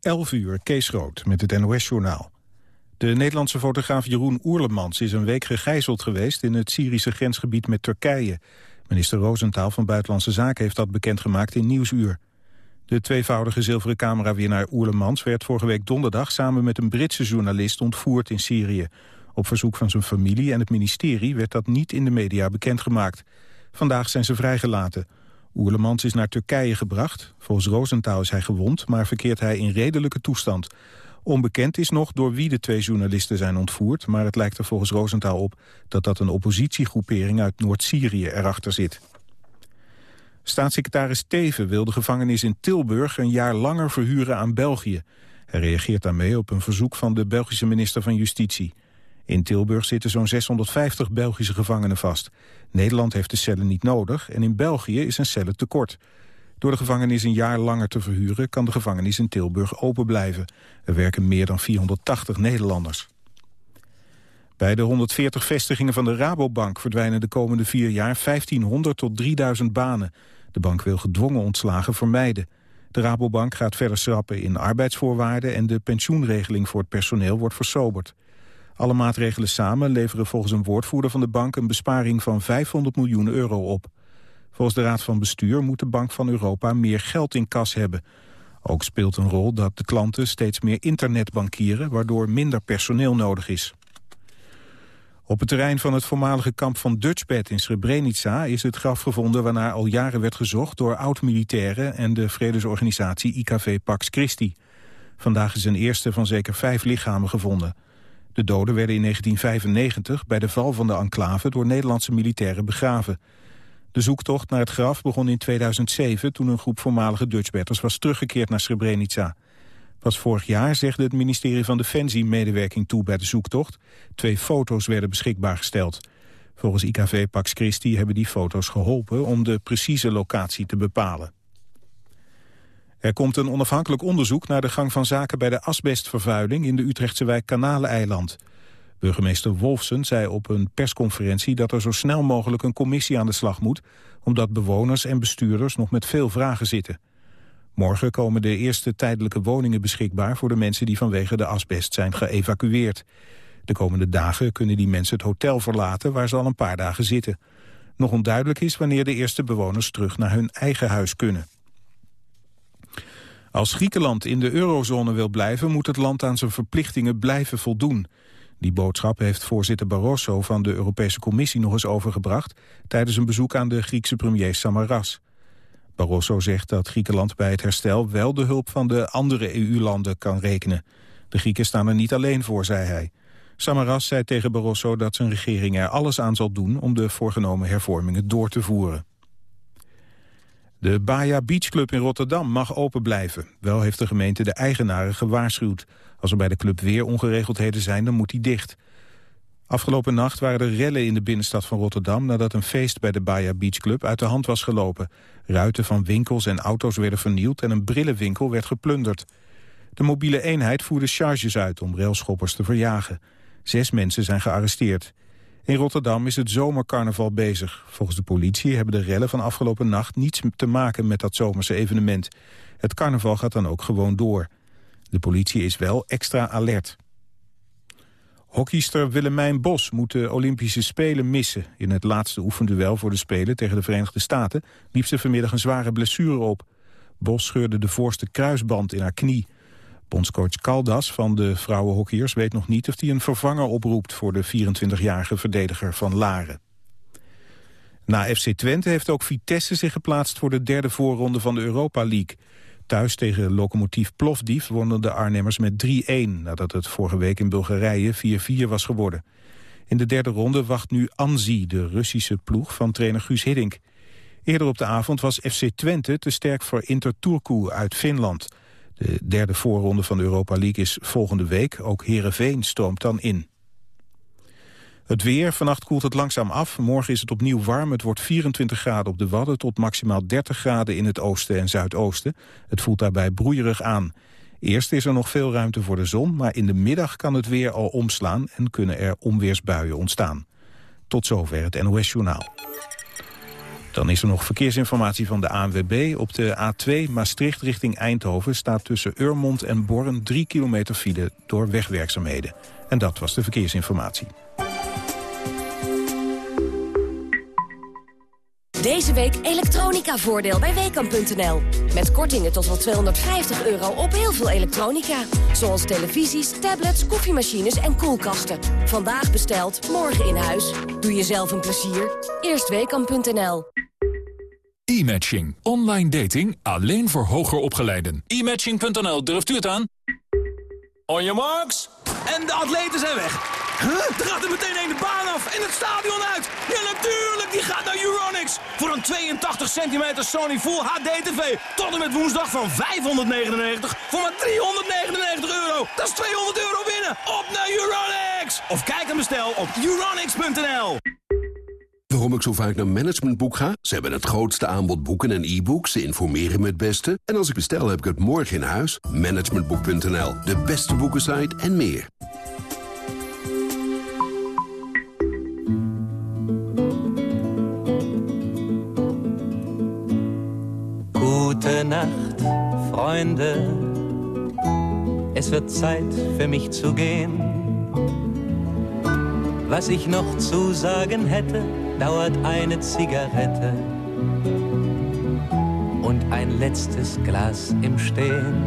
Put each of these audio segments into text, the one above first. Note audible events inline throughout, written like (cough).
11 uur, Kees Rood, met het NOS-journaal. De Nederlandse fotograaf Jeroen Oerlemans is een week gegijzeld geweest... in het Syrische grensgebied met Turkije. Minister Roosentaal van Buitenlandse Zaken heeft dat bekendgemaakt in Nieuwsuur. De tweevoudige zilveren camerawinnaar Oerlemans werd vorige week donderdag... samen met een Britse journalist ontvoerd in Syrië. Op verzoek van zijn familie en het ministerie werd dat niet in de media bekendgemaakt. Vandaag zijn ze vrijgelaten... Oerlemans is naar Turkije gebracht. Volgens Rosenthal is hij gewond, maar verkeert hij in redelijke toestand. Onbekend is nog door wie de twee journalisten zijn ontvoerd... maar het lijkt er volgens Rosenthal op dat dat een oppositiegroepering uit Noord-Syrië erachter zit. Staatssecretaris Teven wil de gevangenis in Tilburg een jaar langer verhuren aan België. Hij reageert daarmee op een verzoek van de Belgische minister van Justitie. In Tilburg zitten zo'n 650 Belgische gevangenen vast. Nederland heeft de cellen niet nodig en in België is een cellen tekort. Door de gevangenis een jaar langer te verhuren... kan de gevangenis in Tilburg open blijven. Er werken meer dan 480 Nederlanders. Bij de 140 vestigingen van de Rabobank verdwijnen de komende vier jaar 1500 tot 3000 banen. De bank wil gedwongen ontslagen vermijden. De Rabobank gaat verder schrappen in arbeidsvoorwaarden en de pensioenregeling voor het personeel wordt versoberd. Alle maatregelen samen leveren volgens een woordvoerder van de bank een besparing van 500 miljoen euro op. Volgens de Raad van Bestuur moet de Bank van Europa meer geld in kas hebben. Ook speelt een rol dat de klanten steeds meer internet bankieren, waardoor minder personeel nodig is. Op het terrein van het voormalige kamp van Dutchbed in Srebrenica is het graf gevonden waarnaar al jaren werd gezocht door oud-militairen en de vredesorganisatie IKV Pax Christi. Vandaag is een eerste van zeker vijf lichamen gevonden. De doden werden in 1995 bij de val van de enclave door Nederlandse militairen begraven. De zoektocht naar het graf begon in 2007 toen een groep voormalige Dutchbatters was teruggekeerd naar Srebrenica. Pas vorig jaar zegde het ministerie van Defensie medewerking toe bij de zoektocht. Twee foto's werden beschikbaar gesteld. Volgens IKV Pax Christi hebben die foto's geholpen om de precieze locatie te bepalen. Er komt een onafhankelijk onderzoek naar de gang van zaken bij de asbestvervuiling in de Utrechtse wijk Kanaleiland. Burgemeester Wolfsen zei op een persconferentie dat er zo snel mogelijk een commissie aan de slag moet, omdat bewoners en bestuurders nog met veel vragen zitten. Morgen komen de eerste tijdelijke woningen beschikbaar voor de mensen die vanwege de asbest zijn geëvacueerd. De komende dagen kunnen die mensen het hotel verlaten waar ze al een paar dagen zitten. Nog onduidelijk is wanneer de eerste bewoners terug naar hun eigen huis kunnen. Als Griekenland in de eurozone wil blijven, moet het land aan zijn verplichtingen blijven voldoen. Die boodschap heeft voorzitter Barroso van de Europese Commissie nog eens overgebracht tijdens een bezoek aan de Griekse premier Samaras. Barroso zegt dat Griekenland bij het herstel wel de hulp van de andere EU-landen kan rekenen. De Grieken staan er niet alleen voor, zei hij. Samaras zei tegen Barroso dat zijn regering er alles aan zal doen om de voorgenomen hervormingen door te voeren. De Baja Beach Club in Rotterdam mag open blijven. Wel heeft de gemeente de eigenaren gewaarschuwd. Als er bij de club weer ongeregeldheden zijn, dan moet die dicht. Afgelopen nacht waren er rellen in de binnenstad van Rotterdam... nadat een feest bij de Baja Beach Club uit de hand was gelopen. Ruiten van winkels en auto's werden vernield... en een brillenwinkel werd geplunderd. De mobiele eenheid voerde charges uit om railschoppers te verjagen. Zes mensen zijn gearresteerd. In Rotterdam is het zomercarnaval bezig. Volgens de politie hebben de rellen van afgelopen nacht niets te maken met dat zomerse evenement. Het carnaval gaat dan ook gewoon door. De politie is wel extra alert. Hockeyster Willemijn Bos moet de Olympische Spelen missen. In het laatste oefenduel voor de Spelen tegen de Verenigde Staten... liep ze vanmiddag een zware blessure op. Bos scheurde de voorste kruisband in haar knie. Bondscoach Caldas van de vrouwenhockeyers weet nog niet of hij een vervanger oproept voor de 24-jarige verdediger van Laren. Na FC Twente heeft ook Vitesse zich geplaatst voor de derde voorronde van de Europa League. Thuis tegen locomotief Plovdiv wonnen de Arnhemmers met 3-1... nadat het vorige week in Bulgarije 4-4 was geworden. In de derde ronde wacht nu Anzi, de Russische ploeg van trainer Guus Hiddink. Eerder op de avond was FC Twente te sterk voor Inter Turku uit Finland... De derde voorronde van de Europa League is volgende week. Ook Herenveen stroomt dan in. Het weer, vannacht koelt het langzaam af. Morgen is het opnieuw warm. Het wordt 24 graden op de Wadden tot maximaal 30 graden in het oosten en zuidoosten. Het voelt daarbij broeierig aan. Eerst is er nog veel ruimte voor de zon, maar in de middag kan het weer al omslaan en kunnen er onweersbuien ontstaan. Tot zover het NOS Journaal. Dan is er nog verkeersinformatie van de ANWB. Op de A2 Maastricht richting Eindhoven staat tussen Urmond en Born 3 kilometer file door wegwerkzaamheden. En dat was de verkeersinformatie. Deze week elektronica-voordeel bij Weekamp.nl. Met kortingen tot wel 250 euro op heel veel elektronica. Zoals televisies, tablets, koffiemachines en koelkasten. Vandaag besteld, morgen in huis. Doe jezelf een plezier. Eerst Weekamp.nl. E-matching. Online dating alleen voor hoger opgeleiden. E-matching.nl, durft u het aan? On your marks. En de atleten zijn weg. Huh? Er gaat er meteen een de baan af en het stadion uit. Ja, natuurlijk, die gaat naar Euronics. Voor een 82 centimeter Sony Full HD TV. Tot en met woensdag van 599 voor maar 399 euro. Dat is 200 euro winnen. Op naar Euronics. Of kijk en bestel op euronics.nl. Waarom ik zo vaak naar Managementboek ga? Ze hebben het grootste aanbod boeken en e-books. Ze informeren me het beste. En als ik bestel, heb ik het morgen in huis. Managementboek.nl, de beste boekensite en meer. Nacht, Freunde. Es wird Zeit für mich zu gehen. Was ich noch zu sagen hätte, dauert eine Zigarette und ein letztes Glas im Stehen.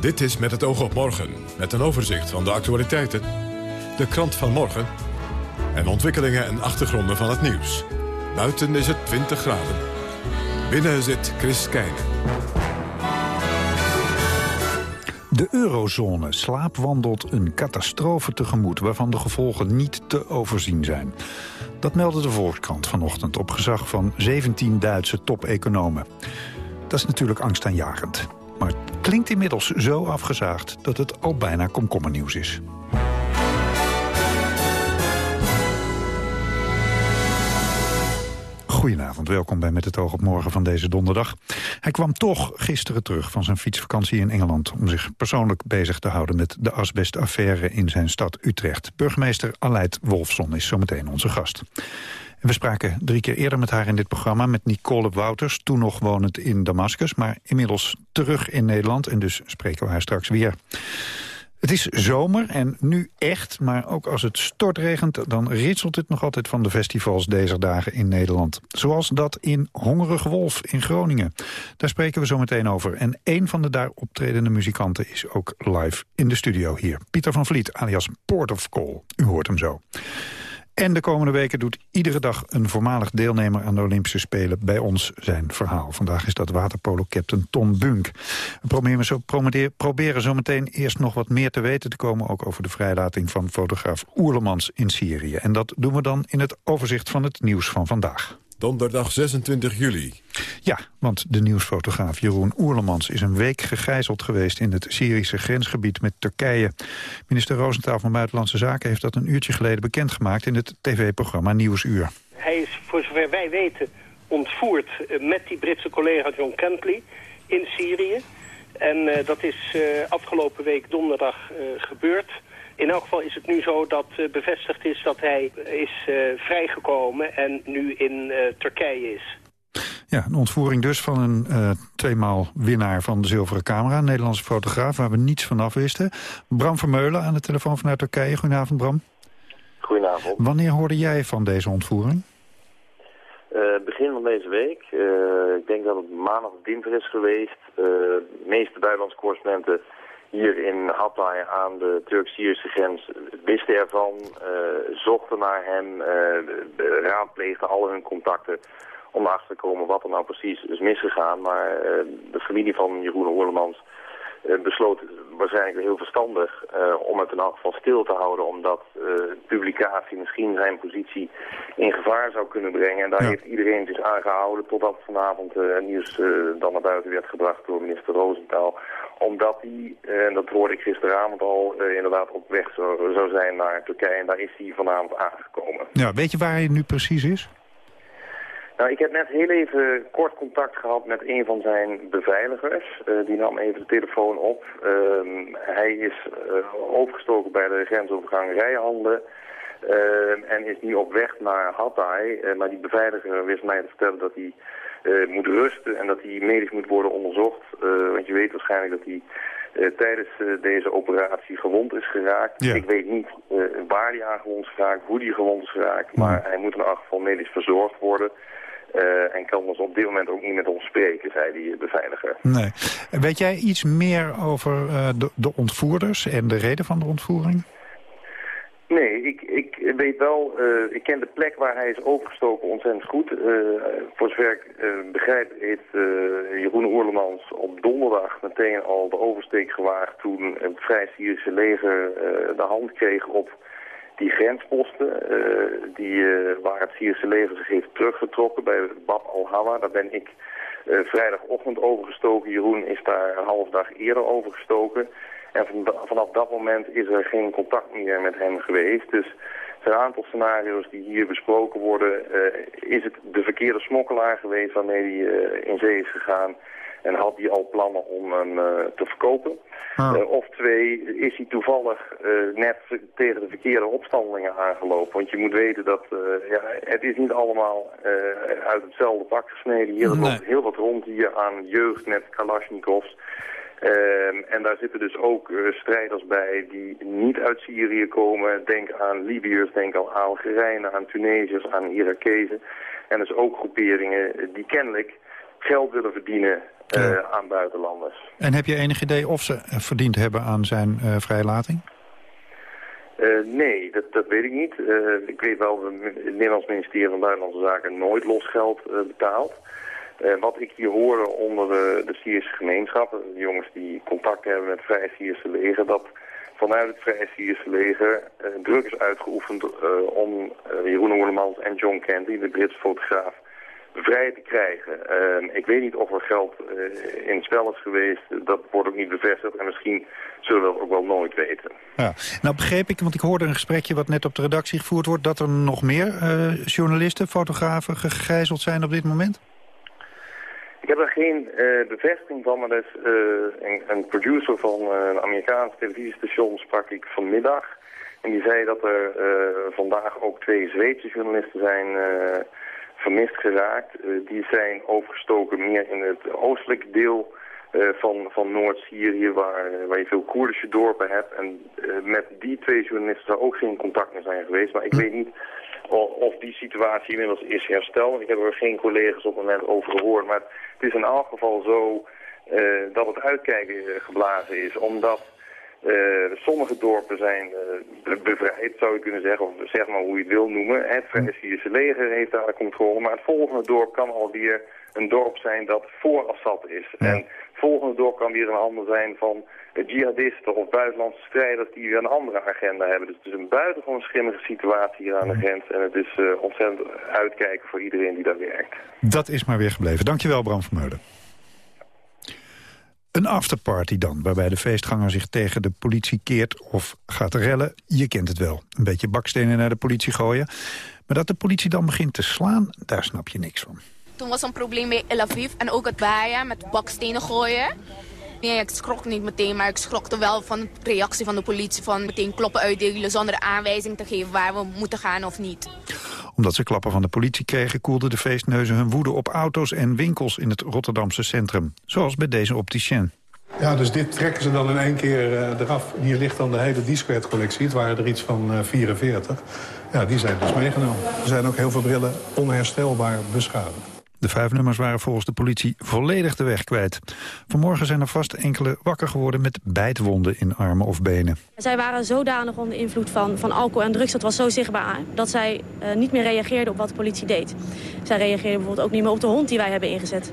Dit is Met het oog op morgen, met een overzicht van de actualiteiten, de krant van morgen en ontwikkelingen en achtergronden van het nieuws. Buiten is het 20 graden. Binnen zit Chris Keijnen. De eurozone slaapwandelt een catastrofe tegemoet... waarvan de gevolgen niet te overzien zijn. Dat meldde de Volkskrant vanochtend op gezag van 17 Duitse top-economen. Dat is natuurlijk angstaanjagend. Maar het klinkt inmiddels zo afgezaagd dat het al bijna komkommernieuws is. Goedenavond, welkom bij Met het oog op morgen van deze donderdag. Hij kwam toch gisteren terug van zijn fietsvakantie in Engeland... om zich persoonlijk bezig te houden met de asbestaffaire in zijn stad Utrecht. Burgemeester Aleid Wolfson is zometeen onze gast. we spraken drie keer eerder met haar in dit programma... met Nicole Wouters, toen nog wonend in Damascus... maar inmiddels terug in Nederland en dus spreken we haar straks weer. Het is zomer en nu echt, maar ook als het stortregent... dan ritselt het nog altijd van de festivals deze dagen in Nederland. Zoals dat in Hongerige Wolf in Groningen. Daar spreken we zo meteen over. En een van de daar optredende muzikanten is ook live in de studio hier. Pieter van Vliet, alias Port of Call. U hoort hem zo. En de komende weken doet iedere dag een voormalig deelnemer aan de Olympische Spelen bij ons zijn verhaal. Vandaag is dat waterpolo-captain Tom Bunk. We proberen zo, meteen eerst nog wat meer te weten te komen... ook over de vrijlating van fotograaf Oerlemans in Syrië. En dat doen we dan in het overzicht van het nieuws van vandaag. Donderdag 26 juli. Ja, want de nieuwsfotograaf Jeroen Oerlemans is een week gegijzeld geweest in het Syrische grensgebied met Turkije. Minister Roosentaal van Buitenlandse Zaken heeft dat een uurtje geleden bekendgemaakt in het tv-programma Nieuwsuur. Hij is, voor zover wij weten, ontvoerd eh, met die Britse collega John Kentley in Syrië. En uh, dat is uh, afgelopen week donderdag gebeurd. In elk geval is het nu zo dat uh, bevestigd is dat hij is uh, vrijgekomen en nu in uh, Turkije is. Ja, een ontvoering dus van een uh, tweemaal winnaar van de Zilveren Camera. Een Nederlandse fotograaf waar we niets vanaf wisten. Bram Vermeulen aan de telefoon vanuit Turkije. Goedenavond Bram. Goedenavond. Wanneer hoorde jij van deze ontvoering? begin van deze week. ik denk dat het maandag of dinsdag is geweest. de meeste buitenlandse correspondenten hier in Hatay aan de Turk-Syrische grens wisten ervan, uh, zochten naar hem, uh, raadpleegden al hun contacten om erachter te komen wat er nou precies is misgegaan. Maar uh, de familie van Jeroen Hoorlemans besloot waarschijnlijk heel verstandig om het in elk geval stil te houden, omdat publicatie misschien zijn positie in gevaar zou kunnen brengen. En daar heeft iedereen zich aan gehouden totdat vanavond nieuws dan naar buiten werd gebracht door minister Roosentaal omdat hij, en eh, dat hoorde ik gisteravond al, inderdaad op weg zou, zou zijn naar Turkije. En daar is hij vanavond aangekomen. Ja, weet je waar hij nu precies is? Nou, ik heb net heel even kort contact gehad met een van zijn beveiligers. Uh, die nam even de telefoon op. Uh, hij is uh, overgestoken bij de grensovergang Rijhanden. en is nu op weg naar Hatay. maar die beveiliger wist mij te vertellen dat hij moet rusten en dat hij medisch moet worden onderzocht. want je weet waarschijnlijk dat hij tijdens deze operatie gewond is geraakt. Ik weet niet waar hij aan gewond is geraakt, hoe hij gewond is geraakt. Maar hij moet in elk geval medisch verzorgd worden. Uh, en kan dus op dit moment ook niet met ons spreken, zei die beveiliger. Nee. Weet jij iets meer over uh, de, de, ontvoerders en de reden van de ontvoering? Nee, ik, ik weet wel, uh, ik ken de plek waar hij is overgestoken ontzettend goed. voor zover ik begrijp heeft Jeroen Oerlemans op donderdag meteen al de oversteek gewaagd toen het Vrij Syrische leger de hand kreeg op die grensposten, uh, die, uh, waar het Syrische leger zich heeft teruggetrokken bij Bab al-Hawa, daar ben ik uh, vrijdagochtend overgestoken. Jeroen is daar een half dag eerder overgestoken. En van, vanaf dat moment is er geen contact meer met hem geweest. Dus er zijn een aantal scenario's die hier besproken worden. is het de verkeerde smokkelaar geweest waarmee hij in zee is gegaan? En had hij al plannen om hem te verkopen? Ah. Eh, of twee, is hij toevallig uh, net tegen de verkeerde opstandelingen aangelopen. Want je moet weten dat ja, het is niet allemaal uit hetzelfde pak gesneden. Hier nee. loopt heel wat rond hier aan jeugd met Kalashnikovs. Ehm, en daar zitten dus ook strijders bij die niet uit Syrië komen. Denk aan Libiërs, denk aan Algerijnen, aan Tunesiërs, aan Irakezen. En dus ook groeperingen die kennelijk geld willen verdienen uh, aan buitenlanders. En heb je enig idee of ze verdiend hebben aan zijn uh, vrijlating? Uh, nee, dat, dat weet ik niet. ik weet wel dat het Nederlands ministerie van Buitenlandse Zaken nooit losgeld betaalt. wat ik hier hoor onder de, de Syrische gemeenschap, de jongens die contact hebben met het Vrij Syrische leger, dat vanuit het Vrij Syrische leger druk is uitgeoefend om Jeroen Oerlemans en John Canty, de Britse fotograaf, vrij te krijgen. Uh, ik weet niet of er geld uh, in het spel is geweest. Dat wordt ook niet bevestigd. En misschien zullen we dat ook wel nooit weten. Ja. Nou begreep ik, want ik hoorde een gesprekje wat net op de redactie gevoerd wordt... dat er nog meer uh, journalisten, fotografen gegijzeld zijn op dit moment? Ik heb er geen bevestiging van, maar er is een, een, producer van een Amerikaans televisiestation sprak ik vanmiddag. En die zei dat er vandaag ook twee Zweedse journalisten zijn vermist geraakt. Uh, die zijn overgestoken meer in het oostelijke deel uh, van, van Noord-Syrië, waar, waar je veel Koerdische dorpen hebt. En uh, met die twee journalisten zou ook geen contact meer zijn geweest. Maar ik weet niet of, of die situatie inmiddels is hersteld. Ik heb er geen collega's op het moment over gehoord. Maar het is in elk geval zo dat het uitkijken geblazen is. Omdat uh, sommige dorpen zijn uh, bevrijd, zou je kunnen zeggen, of zeg maar hoe je het wil noemen. Het Syrische leger heeft daar controle, maar het volgende dorp kan alweer een dorp zijn dat voor Assad is. En het volgende dorp kan weer een ander zijn van jihadisten of buitenlandse strijders die weer een andere agenda hebben. Dus het is een buitengewoon schimmige situatie hier aan de grens. En het is uh, ontzettend uitkijken voor iedereen die daar werkt. Dat is maar weer gebleven. Dankjewel Bram Vermeulen. Een afterparty dan, waarbij de feestganger zich tegen de politie keert of gaat rellen. Je kent het wel. Een beetje bakstenen naar de politie gooien. Maar dat de politie dan begint te slaan, daar snap je niks van. Toen was een probleem bij El Aviv en ook het baaien met bakstenen gooien. Nee, ik schrok niet meteen, maar ik schrok er wel van de reactie van de politie... van meteen kloppen uitdelen zonder aanwijzing te geven waar we moeten gaan of niet omdat ze klappen van de politie kregen... koelden de feestneuzen hun woede op auto's en winkels in het Rotterdamse centrum. Zoals bij deze opticien. Ja, dus dit trekken ze dan in één keer uh, eraf. Hier ligt dan de hele Discret-collectie. Het waren er iets van uh, eh, 44. Ja, die zijn dus meegenomen. Er zijn ook heel veel brillen onherstelbaar beschadigd. De vijf nummers waren volgens de politie volledig de weg kwijt. Vanmorgen zijn er vast enkele wakker geworden met bijtwonden in armen of benen. Zij waren zodanig onder invloed van, van alcohol en drugs, dat was zo zichtbaar, dat zij uh, niet meer reageerden op wat de politie deed. Zij reageerden bijvoorbeeld ook niet meer op de hond die wij hebben ingezet.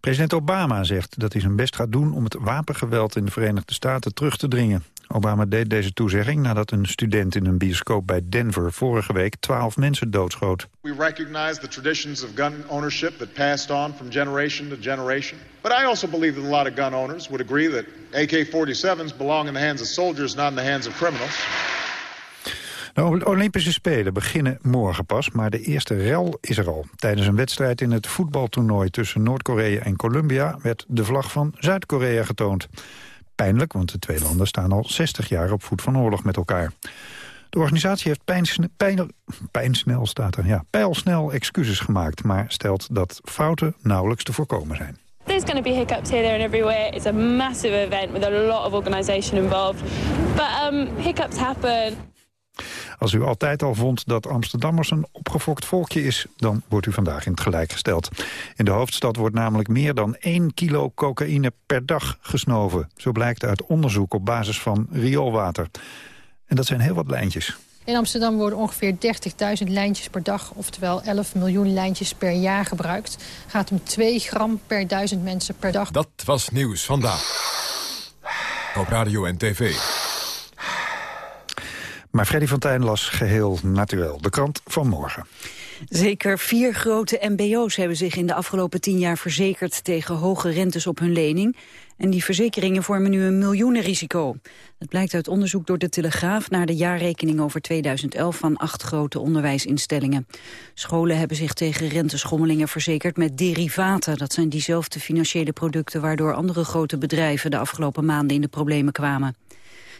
President Obama zegt dat hij zijn best gaat doen om het wapengeweld in de Verenigde Staten terug te dringen. Obama deed deze toezegging nadat een student in een bioscoop bij Denver vorige week twaalf mensen doodschoot. We recognize the traditions of gun ownership that passed on from generation to generation. But I also believe that a lot of gun owners would agree that AK-47s belong in the hands of soldiers, not in the hands of criminals. De Olympische Spelen beginnen morgen pas, maar de eerste rel is er al. Tijdens een wedstrijd in het voetbaltoernooi tussen Noord-Korea en Colombia... werd de vlag van Zuid-Korea getoond. Pijnlijk, want de twee landen staan al 60 jaar op voet van oorlog met elkaar. De organisatie heeft pijnsne, pijn, pijnsnel, staat er, ja, pijlsnel excuses gemaakt... maar stelt dat fouten nauwelijks te voorkomen zijn. There's going to be hiccups here, there and everywhere. It's a massive event with a lot of organisation involved. But um, hiccups happen. Als u altijd al vond dat Amsterdammers een opgefokt volkje is... dan wordt u vandaag in het gelijk gesteld. In de hoofdstad wordt namelijk meer dan 1 kilo cocaïne per dag gesnoven. Zo blijkt uit onderzoek op basis van rioolwater. En dat zijn heel wat lijntjes. In Amsterdam worden ongeveer 30.000 lijntjes per dag... oftewel 11 miljoen lijntjes per jaar gebruikt. Het gaat om 2 gram per duizend mensen per dag. Dat was Nieuws Vandaag. Op radio en tv. Maar Freddy van Tijn las geheel natuurlijk de krant van morgen. Zeker vier grote mbo's hebben zich in de afgelopen tien jaar verzekerd tegen hoge rentes op hun lening. En die verzekeringen vormen nu een miljoenenrisico. Dat blijkt uit onderzoek door de Telegraaf naar de jaarrekening over 2011 van acht grote onderwijsinstellingen. Scholen hebben zich tegen renteschommelingen verzekerd met derivaten. Dat zijn diezelfde financiële producten waardoor andere grote bedrijven de afgelopen maanden in de problemen kwamen.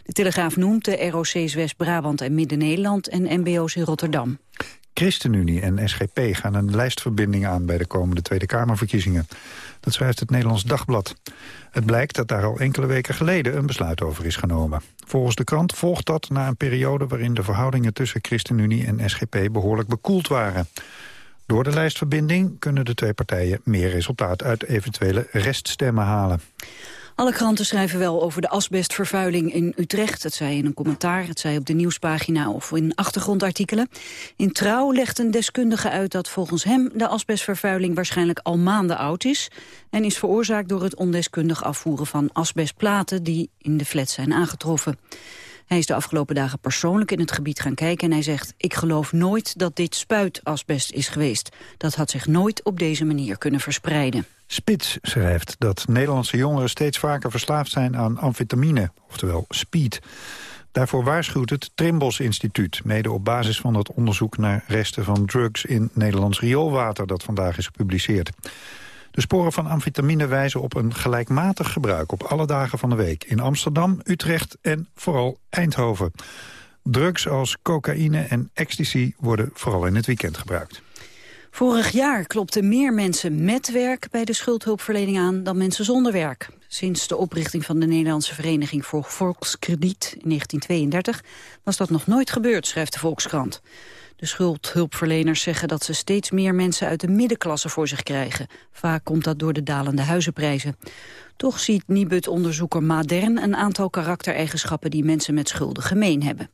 De Telegraaf noemt de ROC's West-Brabant en Midden-Nederland en mbo's in Rotterdam. ChristenUnie en SGP gaan een lijstverbinding aan bij de komende Tweede Kamerverkiezingen. Dat schrijft het Nederlands Dagblad. Het blijkt dat daar al enkele weken geleden een besluit over is genomen. Volgens de krant volgt dat na een periode waarin de verhoudingen tussen ChristenUnie en SGP behoorlijk bekoeld waren. Door de lijstverbinding kunnen de twee partijen meer resultaat uit eventuele reststemmen halen. Alle kranten schrijven wel over de asbestvervuiling in Utrecht. Het zij in een commentaar, het zij op de nieuwspagina of in achtergrondartikelen. In Trouw legt een deskundige uit dat volgens hem de asbestvervuiling waarschijnlijk al maanden oud is. En is veroorzaakt door het ondeskundig afvoeren van asbestplaten die in de flat zijn aangetroffen. Hij is de afgelopen dagen persoonlijk in het gebied gaan kijken en hij zegt... ik geloof nooit dat dit spuitasbest is geweest. Dat had zich nooit op deze manier kunnen verspreiden. Spits schrijft dat Nederlandse jongeren steeds vaker verslaafd zijn aan amfetamine, oftewel speed. Daarvoor waarschuwt het Trimbos Instituut, mede op basis van het onderzoek naar resten van drugs in Nederlands rioolwater dat vandaag is gepubliceerd. De sporen van amfetamine wijzen op een gelijkmatig gebruik op alle dagen van de week in Amsterdam, Utrecht en vooral Eindhoven. Drugs als cocaïne en ecstasy worden vooral in het weekend gebruikt. Vorig jaar klopten meer mensen met werk bij de schuldhulpverlening aan dan mensen zonder werk. Sinds de oprichting van de Nederlandse Vereniging voor Volkskrediet in 1932 was dat nog nooit gebeurd, schrijft de Volkskrant. De schuldhulpverleners zeggen dat ze steeds meer mensen uit de middenklasse voor zich krijgen. Vaak komt dat door de dalende huizenprijzen. Toch ziet Nibud-onderzoeker Madern een aantal karaktereigenschappen die mensen met schulden gemeen hebben.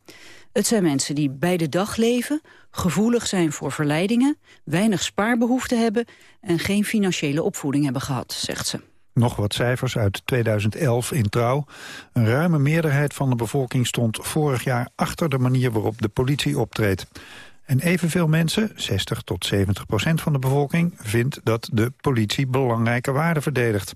Het zijn mensen die bij de dag leven, gevoelig zijn voor verleidingen, weinig spaarbehoeften hebben en geen financiële opvoeding hebben gehad, zegt ze. Nog wat cijfers uit 2011 in Trouw. Een ruime meerderheid van de bevolking stond vorig jaar achter de manier waarop de politie optreedt. En evenveel mensen, 60 tot 70 procent van de bevolking... vindt dat de politie belangrijke waarden verdedigt.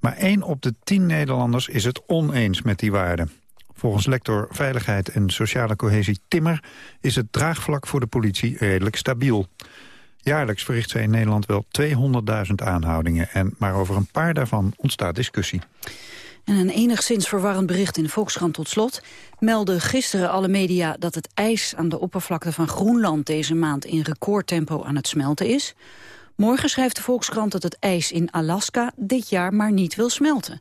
Maar één op de tien Nederlanders is het oneens met die waarden. Volgens lector Veiligheid en Sociale Cohesie Timmer... is het draagvlak voor de politie redelijk stabiel. Jaarlijks verricht zij in Nederland wel 200.000 aanhoudingen... en maar over een paar daarvan ontstaat discussie. En een enigszins verwarrend bericht in de Volkskrant tot slot... meldde gisteren alle media dat het ijs aan de oppervlakte van Groenland... deze maand in recordtempo aan het smelten is. Morgen schrijft de Volkskrant dat het ijs in Alaska dit jaar maar niet wil smelten.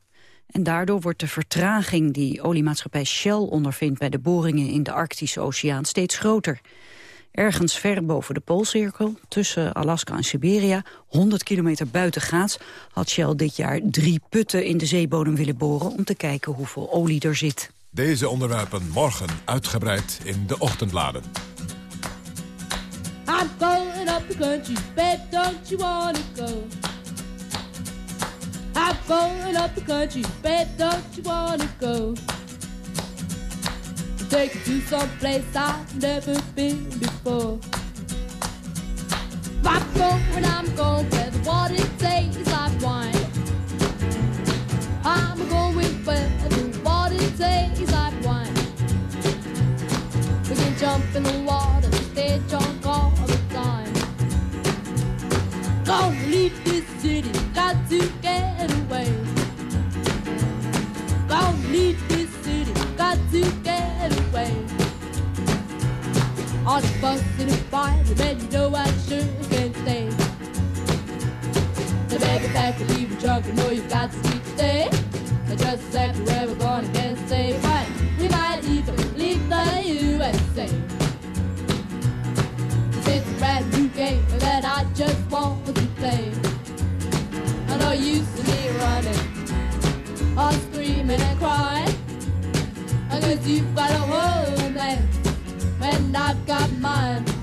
En daardoor wordt de vertraging die oliemaatschappij Shell ondervindt... bij de boringen in de Arctische Oceaan steeds groter. Ergens ver boven de Poolcirkel, tussen Alaska en Siberia... 100 kilometer buiten Gaats, had Shell dit jaar drie putten in de zeebodem willen boren... om te kijken hoeveel olie er zit. Deze onderwerpen morgen uitgebreid in de ochtendbladen. I'm going up the country, bed don't you wanna go? I'm going up the country, bed don't you wanna go? take you to some place I've never been before. I'm going, I'm going where the water tastes like wine. I'm going where the water tastes like wine. We can jump in the water, stay drunk all the time. Gonna leave this city, got to get away. gotta leave this city, got to get away. On the bus in a fight, man, you know I sure can't stay. The baby pack will leave a trunk, you know you've got to speak today. I just left forever, gonna get safe. But we might even leave the USA it's a brand new game that I just want to play. You see me running, all screaming and crying. Cause you've got a homeland, and I've got mine.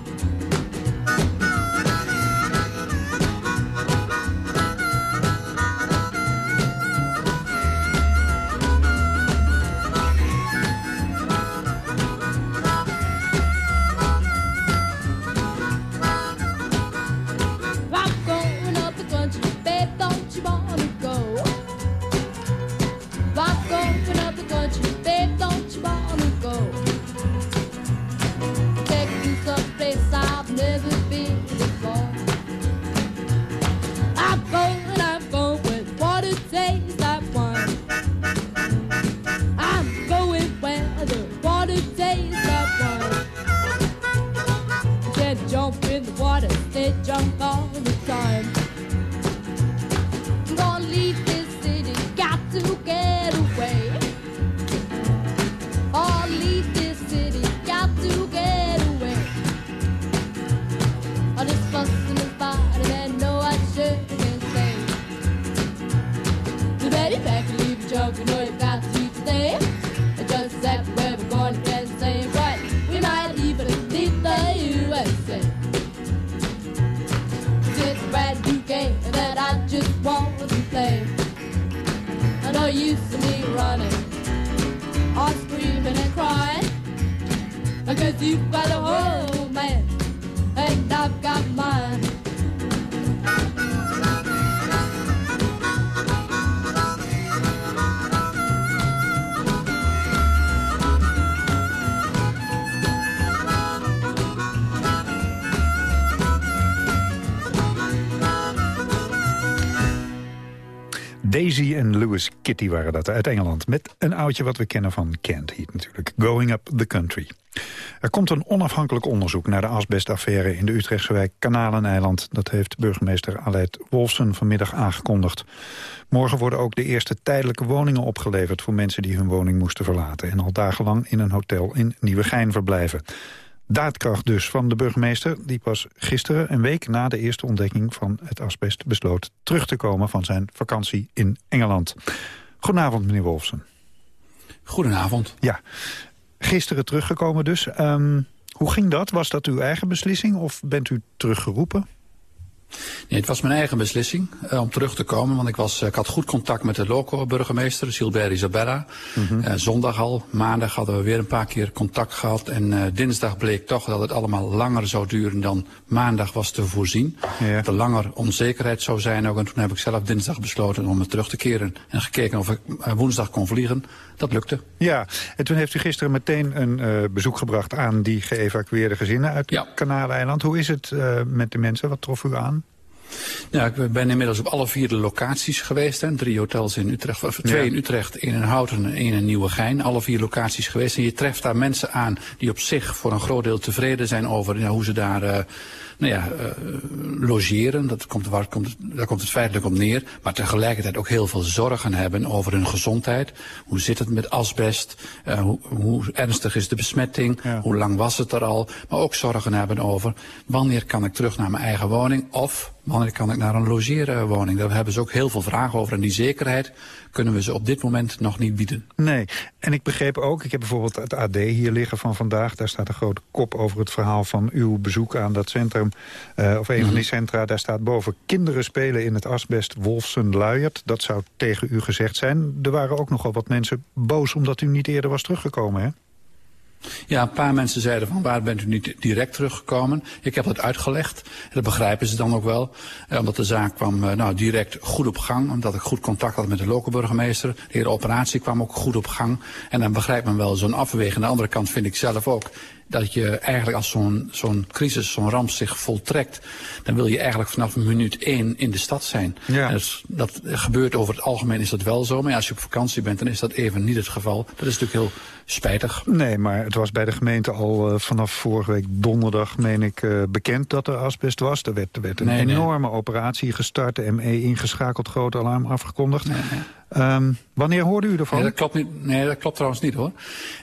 Daisy en Lewis Kitty waren dat uit Engeland. Met een oudje wat we kennen van Kent Heat natuurlijk. Going Up the Country. Er komt een onafhankelijk onderzoek naar de asbestaffaire... in de Utrechtse wijk Kanaleneiland. Dat heeft burgemeester Aleid Wolfsen vanmiddag aangekondigd. Morgen worden ook de eerste tijdelijke woningen opgeleverd... voor mensen die hun woning moesten verlaten... en al dagenlang in een hotel in Nieuwegein verblijven. Daadkracht dus van de burgemeester, die pas gisteren, een week na de eerste ontdekking van het asbest, besloot terug te komen van zijn vakantie in Engeland. Goedenavond, meneer Wolfsen. Goedenavond. Ja, gisteren teruggekomen dus. Ehm, hoe ging dat? Was dat uw eigen beslissing of bent u teruggeroepen? Nee, het was mijn eigen beslissing uh, om terug te komen. Want ik, was, uh, ik had goed contact met de loco-burgemeester, Gilbert Isabella. Mm -hmm. uh, zondag al, maandag hadden we weer een paar keer contact gehad. En dinsdag bleek toch dat het allemaal langer zou duren dan maandag was te voorzien. Ja. Dat er langer onzekerheid zou zijn ook. En toen heb ik zelf dinsdag besloten om het terug te keren. En gekeken of ik woensdag kon vliegen. Dat lukte. Ja, en toen heeft u gisteren meteen een bezoek gebracht aan die geëvacueerde gezinnen uit ja. Kanaaleiland. Hoe is het met de mensen? Wat trof u aan? Ja, ik ben inmiddels op alle vier de locaties geweest. Hè. Drie hotels in Utrecht, of twee ja. in Utrecht, één in Houten en één in Nieuwegein. Alle vier locaties geweest. En je treft daar mensen aan die op zich voor een groot deel tevreden zijn over ja, hoe ze daar... Uh, nou ja, uh, logeren, dat komt, waar komt daar komt het feitelijk op neer. Maar tegelijkertijd ook heel veel zorgen hebben over hun gezondheid. Hoe zit het met asbest? Uh, hoe, hoe, ernstig is de besmetting? Ja. Hoe lang was het er al? Maar ook zorgen hebben over wanneer kan ik terug naar mijn eigen woning? Of wanneer kan ik naar een logeerwoning? Daar hebben ze ook heel veel vragen over. En die zekerheid kunnen we ze op dit moment nog niet bieden. Nee, en ik begreep ook, ik heb bijvoorbeeld het AD hier liggen van vandaag. Daar staat een grote kop over het verhaal van uw bezoek aan dat centrum. Uh, of een mm -hmm. van die centra, daar staat boven... kinderen spelen in het asbest Wolfsen-Luiert. Dat zou tegen u gezegd zijn. Er waren ook nogal wat mensen boos omdat u niet eerder was teruggekomen, hè? Ja, een paar mensen zeiden van waar bent u niet direct teruggekomen? Ik heb dat uitgelegd. Dat begrijpen ze dan ook wel. Eh, omdat de zaak kwam uh, nou, direct goed op gang. Omdat ik goed contact had met de lokale burgemeester. De hele operatie kwam ook goed op gang. En dan begrijpt men wel zo'n afweging. Aan de andere kant vind ik zelf ook. Dat je eigenlijk als zo'n zo'n crisis, zo'n ramp zich voltrekt, dan wil je eigenlijk vanaf minuut één in de stad zijn. Ja. Dat, gebeurt over het algemeen is dat wel zo, maar als je op vakantie bent, dan is dat even niet het geval. Dat is natuurlijk heel spijtig. Nee, maar het was bij de gemeente al uh, vanaf vorige week donderdag, meen ik, uh, bekend dat er asbest was. Er werd, er werd een nee, enorme nee. operatie gestart, de ME ingeschakeld, groot alarm afgekondigd. Nee, um, wanneer hoorde u ervan? Nee, dat klopt, niet, nee, dat klopt trouwens niet hoor.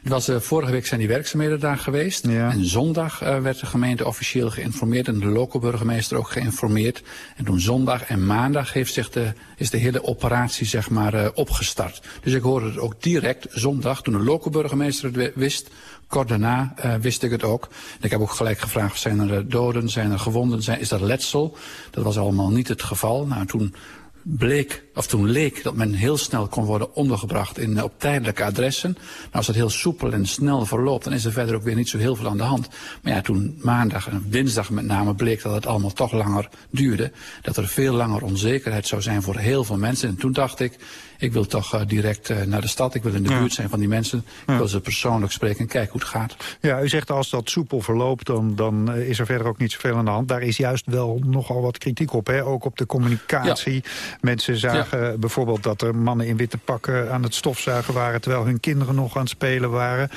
Het was, uh, vorige week zijn die werkzaamheden daar geweest. Ja. En zondag werd de gemeente officieel geïnformeerd en de lokale burgemeester ook geïnformeerd. En toen zondag en maandag heeft zich de, is de hele operatie zeg maar opgestart. Dus ik hoorde het ook direct zondag toen de lokale burgemeester het wist. Kort daarna wist ik het ook. En ik heb ook gelijk gevraagd, zijn er doden, zijn er gewonden, zijn, is er letsel? Dat was allemaal niet het geval. Nou, toen bleek, of toen leek dat men heel snel kon worden ondergebracht in, op tijdelijke adressen. Nou, als dat heel soepel en snel verloopt, dan is er verder ook weer niet zo heel veel aan de hand. Maar ja, toen maandag en dinsdag met name bleek dat het allemaal toch langer duurde. Dat er veel langer onzekerheid zou zijn voor heel veel mensen. En toen dacht ik, ik wil toch uh, direct uh, naar de stad. Ik wil in de ja. buurt zijn van die mensen. Ik wil ze persoonlijk spreken en kijken hoe het gaat. Ja, u zegt als dat soepel verloopt, dan, dan uh, is er verder ook niet zoveel aan de hand. Daar is juist wel nogal wat kritiek op, hè? ook op de communicatie. Ja. Mensen zagen bijvoorbeeld dat er mannen in witte pakken aan het stofzuigen waren... terwijl hun kinderen nog aan het spelen waren.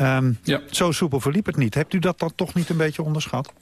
Um, zo soepel verliep het niet. Hebt u dat dan toch niet een beetje onderschat?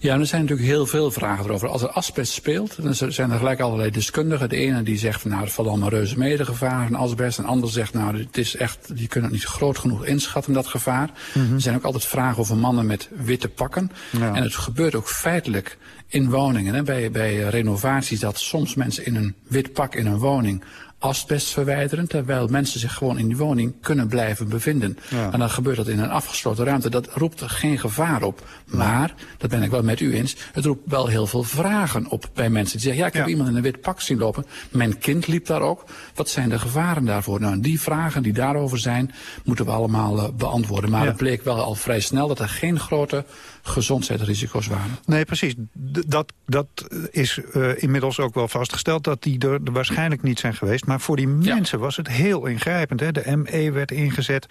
Ja, er zijn natuurlijk heel veel vragen erover. Als er asbest speelt, dan zijn er gelijk allerlei deskundigen. De ene die zegt, van, nou, het valt allemaal reuze mee, de gevaar van asbest. En de ander zegt, nou, het is echt, je kunt het niet groot genoeg inschatten, dat gevaar. Mm -hmm. Er zijn ook altijd vragen over mannen met witte pakken. Ja. En het gebeurt ook feitelijk in woningen, hè, bij, bij renovaties, dat soms mensen in een wit pak in een woning asbest verwijderen, terwijl mensen zich gewoon in die woning kunnen blijven bevinden. Ja. En dan gebeurt dat in een afgesloten ruimte. Dat roept er geen gevaar op. Maar, dat ben ik wel met u eens, het roept wel heel veel vragen op bij mensen. Die zeggen, ja, ik heb ja. iemand in een wit pak zien lopen. Mijn kind liep daar ook. Wat zijn de gevaren daarvoor? Nou, die vragen die daarover zijn, moeten we allemaal uh, beantwoorden. Maar ja. het bleek wel al vrij snel dat er geen grote gezondheidsrisico's waren. Nee, precies. D dat, dat is uh, inmiddels ook wel vastgesteld dat die er, waarschijnlijk niet zijn geweest. Maar voor die mensen was het heel ingrijpend. Hè? De ME werd ingezet.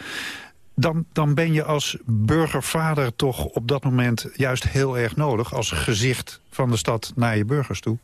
Dan, dan ben je als burgervader toch op dat moment juist heel erg nodig... als gezicht van de stad naar je burgers toe.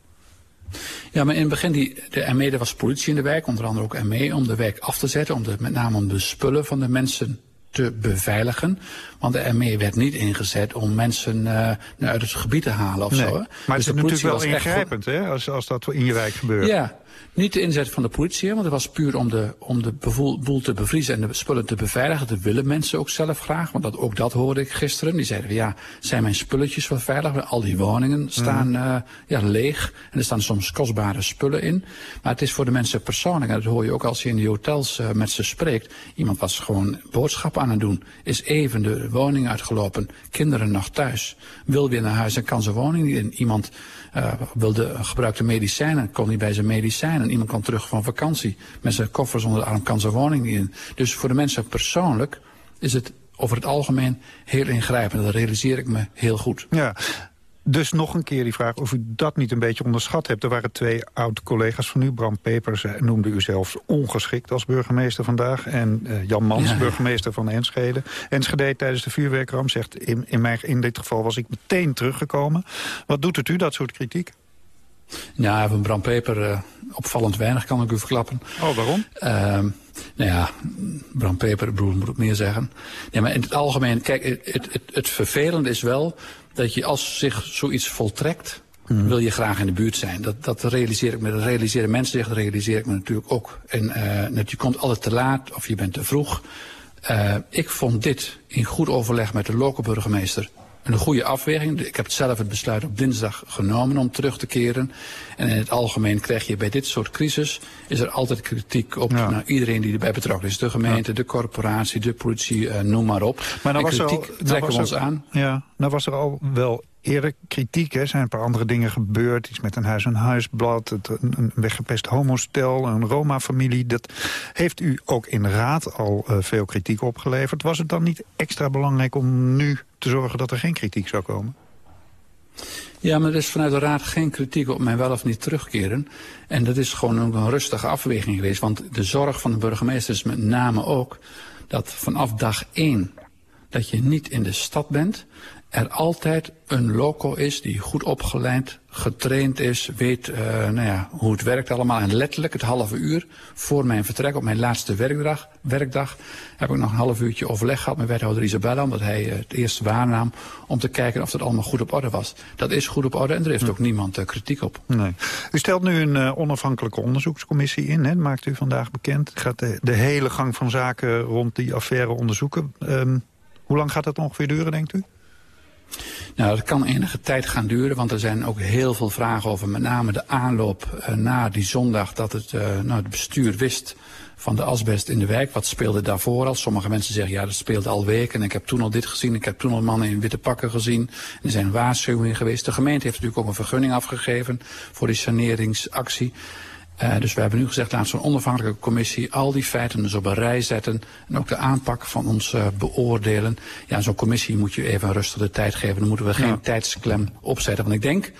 Ja, maar in het begin, die, de ME, er was politie in de wijk, onder andere ook ME, om de wijk af te zetten, om de, met name om de spullen van de mensen te beveiligen. Want de ME werd niet ingezet om mensen uh, uit het gebied te halen of nee, zo. Hè? Maar dus het is natuurlijk wel ingrijpend, hè, als, als dat in je wijk gebeurt. Ja, niet de inzet van de politie, want het was puur om de, om de boel te bevriezen en de spullen te beveiligen. Dat willen mensen ook zelf graag, want dat, ook dat hoorde ik gisteren. Die zeiden, ja, zijn mijn spulletjes wel veilig? Al die woningen staan mm. uh, ja, leeg en er staan soms kostbare spullen in. Maar het is voor de mensen persoonlijk, en dat hoor je ook als je in die hotels uh, met ze spreekt. Iemand was gewoon boodschappen aan het doen, is even de woning uitgelopen, kinderen nog thuis, wil weer naar huis en kan zijn woning niet in. Iemand uh, wilde gebruikte medicijnen, kon niet bij zijn medicijnen. Iemand kwam terug van vakantie met zijn koffers onder de arm, kan zijn woning niet in. Dus voor de mensen persoonlijk is het over het algemeen heel ingrijpend. Dat realiseer ik me heel goed. Ja. Dus nog een keer die vraag of u dat niet een beetje onderschat hebt. Er waren twee oud-collega's van u. Bram Pepers noemde u zelfs ongeschikt als burgemeester vandaag. En uh, Jan Mans, ja, ja. burgemeester van Enschede. Enschede tijdens de vuurwerkramp zegt... In, in, mijn, in dit geval was ik meteen teruggekomen. Wat doet het u, dat soort kritiek? Ja, van Bram Peper uh, opvallend weinig kan ik u verklappen. Oh, waarom? Uh, nou ja, Bram Peper, broer moet ik meer zeggen. Ja, maar in het algemeen, kijk, het, het, het, het vervelende is wel dat je als zich zoiets voltrekt, mm. wil je graag in de buurt zijn. Dat, dat realiseer ik me, dat realiseren mensen zich, dat realiseer ik me natuurlijk ook. En uh, je komt altijd te laat of je bent te vroeg. Uh, ik vond dit in goed overleg met de lokale burgemeester een goede afweging. Ik heb zelf het besluit op dinsdag genomen om terug te keren. En in het algemeen krijg je bij dit soort crisis... is er altijd kritiek op ja. nou, iedereen die erbij betrokken is. De gemeente, ja. de corporatie, de politie, uh, noem maar op. Maar nou en was kritiek al, trekken we ons aan. Ja, nou was er al wel eerder kritiek. Er zijn een paar andere dingen gebeurd. Iets met een huis- en huisblad, het, een, weggepest homostel, een Roma-familie. Dat heeft u ook in raad al uh, veel kritiek opgeleverd. Was het dan niet extra belangrijk om nu te zorgen dat er geen kritiek zou komen? Ja, maar er is vanuit de Raad geen kritiek op mijn wel of niet terugkeren. En dat is gewoon een rustige afweging geweest. Want de zorg van de burgemeester is met name ook dat vanaf dag één dat je niet in de stad bent er altijd een loco is die goed opgeleid, getraind is, weet uh, nou ja, hoe het werkt allemaal. En letterlijk het halve uur voor mijn vertrek op mijn laatste werkdag, werkdag heb ik nog een half uurtje overleg gehad met wethouder Isabella, omdat hij uh, het eerste waarnaam, om te kijken of het allemaal goed op orde was. Dat is goed op orde en er heeft ook niemand uh, kritiek op. Nee. U stelt nu een onafhankelijke onderzoekscommissie in, hè? maakt u vandaag bekend. Gaat de, de, hele gang van zaken rond die affaire onderzoeken. Um, hoe lang gaat dat ongeveer duren, denkt u? Nou, dat kan enige tijd gaan duren, want er zijn ook heel veel vragen over met name de aanloop uh, na die zondag dat het, uh, nou, het bestuur wist van de asbest in de wijk. Wat speelde daarvoor al? Sommige mensen zeggen, ja, dat speelde al weken. En ik heb toen al dit gezien. Ik heb toen al mannen in witte pakken gezien. En er zijn waarschuwingen geweest. De gemeente heeft natuurlijk ook een vergunning afgegeven voor die saneringsactie. Uh, dus we hebben nu gezegd, we zo'n onafhankelijke commissie al die feiten dus op een rij zetten. En ook de aanpak van ons uh, beoordelen. Ja, zo'n commissie moet je even rustig de tijd geven. Dan moeten we geen ja. tijdsklem opzetten. Want ik denk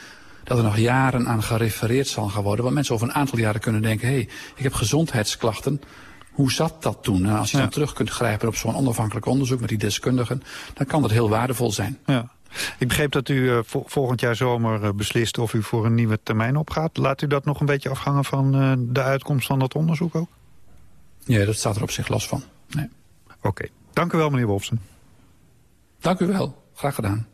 dat er nog jaren aan gerefereerd zal gaan worden. Want mensen over een aantal jaren kunnen denken, hé, hey, ik heb gezondheidsklachten. Hoe zat dat toen? En als je ja. dan terug kunt grijpen op zo'n onafhankelijk onderzoek met die deskundigen, dan kan dat heel waardevol zijn. Ja. Ik begreep dat u uh, volgend jaar zomer uh, beslist of u voor een nieuwe termijn opgaat. Laat u dat nog een beetje afhangen van uh, de uitkomst van dat onderzoek ook? Ja, dat staat er op zich los van. Nee. Oké. Okay. Dank u wel, meneer Wolfsen. Dank u wel. Graag gedaan.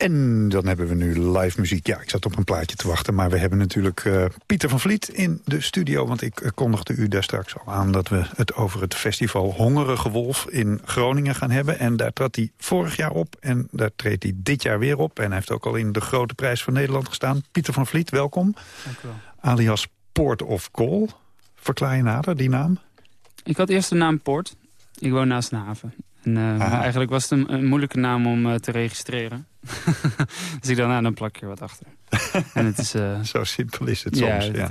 En dan hebben we nu live muziek. Ja, ik zat op een plaatje te wachten, maar we hebben natuurlijk uh, Pieter van Vliet in de studio. Want ik uh, kondigde u daar straks al aan dat we het over het festival Hongerige Wolf in Groningen gaan hebben. En daar trad hij vorig jaar op en daar treedt hij dit jaar weer op. En hij heeft ook al in de Grote Prijs van Nederland gestaan. Pieter van Vliet, welkom. Dank u wel. Alias Port of Call. Verklaar je nader die naam? Ik had eerst de naam Poort. Ik woon naast een haven. En uh, eigenlijk was het een, een, moeilijke naam om uh, te registreren. Dus ik dacht, nou, dan plak je er wat achter. (laughs) en het is, uh, Zo simpel is het soms, ja.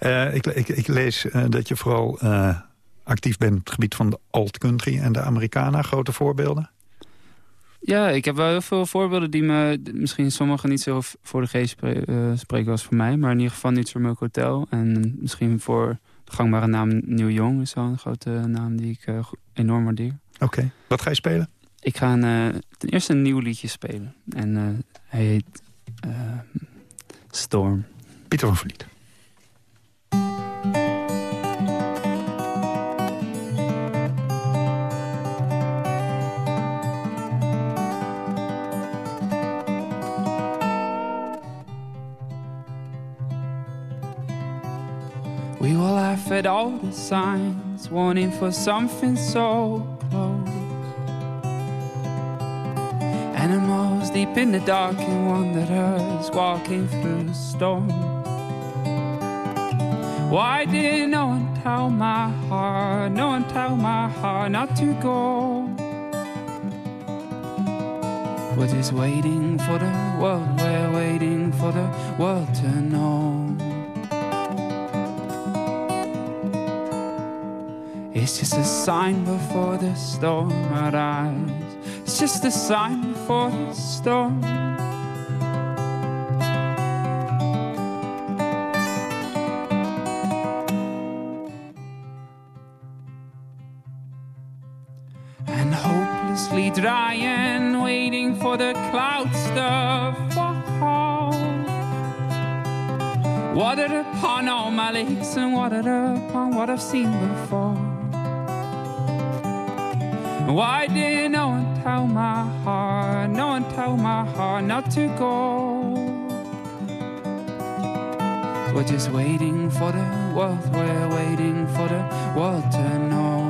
ja. Ik, ik, ik, lees dat je vooral actief bent op het gebied van de alt country en de Americana. Grote voorbeelden? Ja, ik heb wel heel veel voorbeelden die me... Misschien sommige niet zo voor de geest spre spreken als voor mij. Maar in ieder geval niet voor Milk Hotel. En misschien voor de gangbare naam Neil Young is wel een grote naam die ik enorm waardeer. Oké, okay. wat ga je spelen? Ik ga een, uh, ten eerste een nieuw liedje spelen. En uh, hij heet uh, Storm. Pieter van Vliet. We will laugh at all the signs, wanting for something so deep in the dark and wanderers walking through the storm. Why did no one tell my heart, no one tell my heart not to go? We're just waiting for the world, we're waiting for the world to know. It's just a sign before the storm arrives. It's just a sign before the storm. And hopelessly dry and waiting for the clouds to fall. Watered upon all my lakes and watered upon what I've seen before. Why did no one tell my heart, no one tell my heart not to go? We're just waiting for the world, we're waiting for the world to know.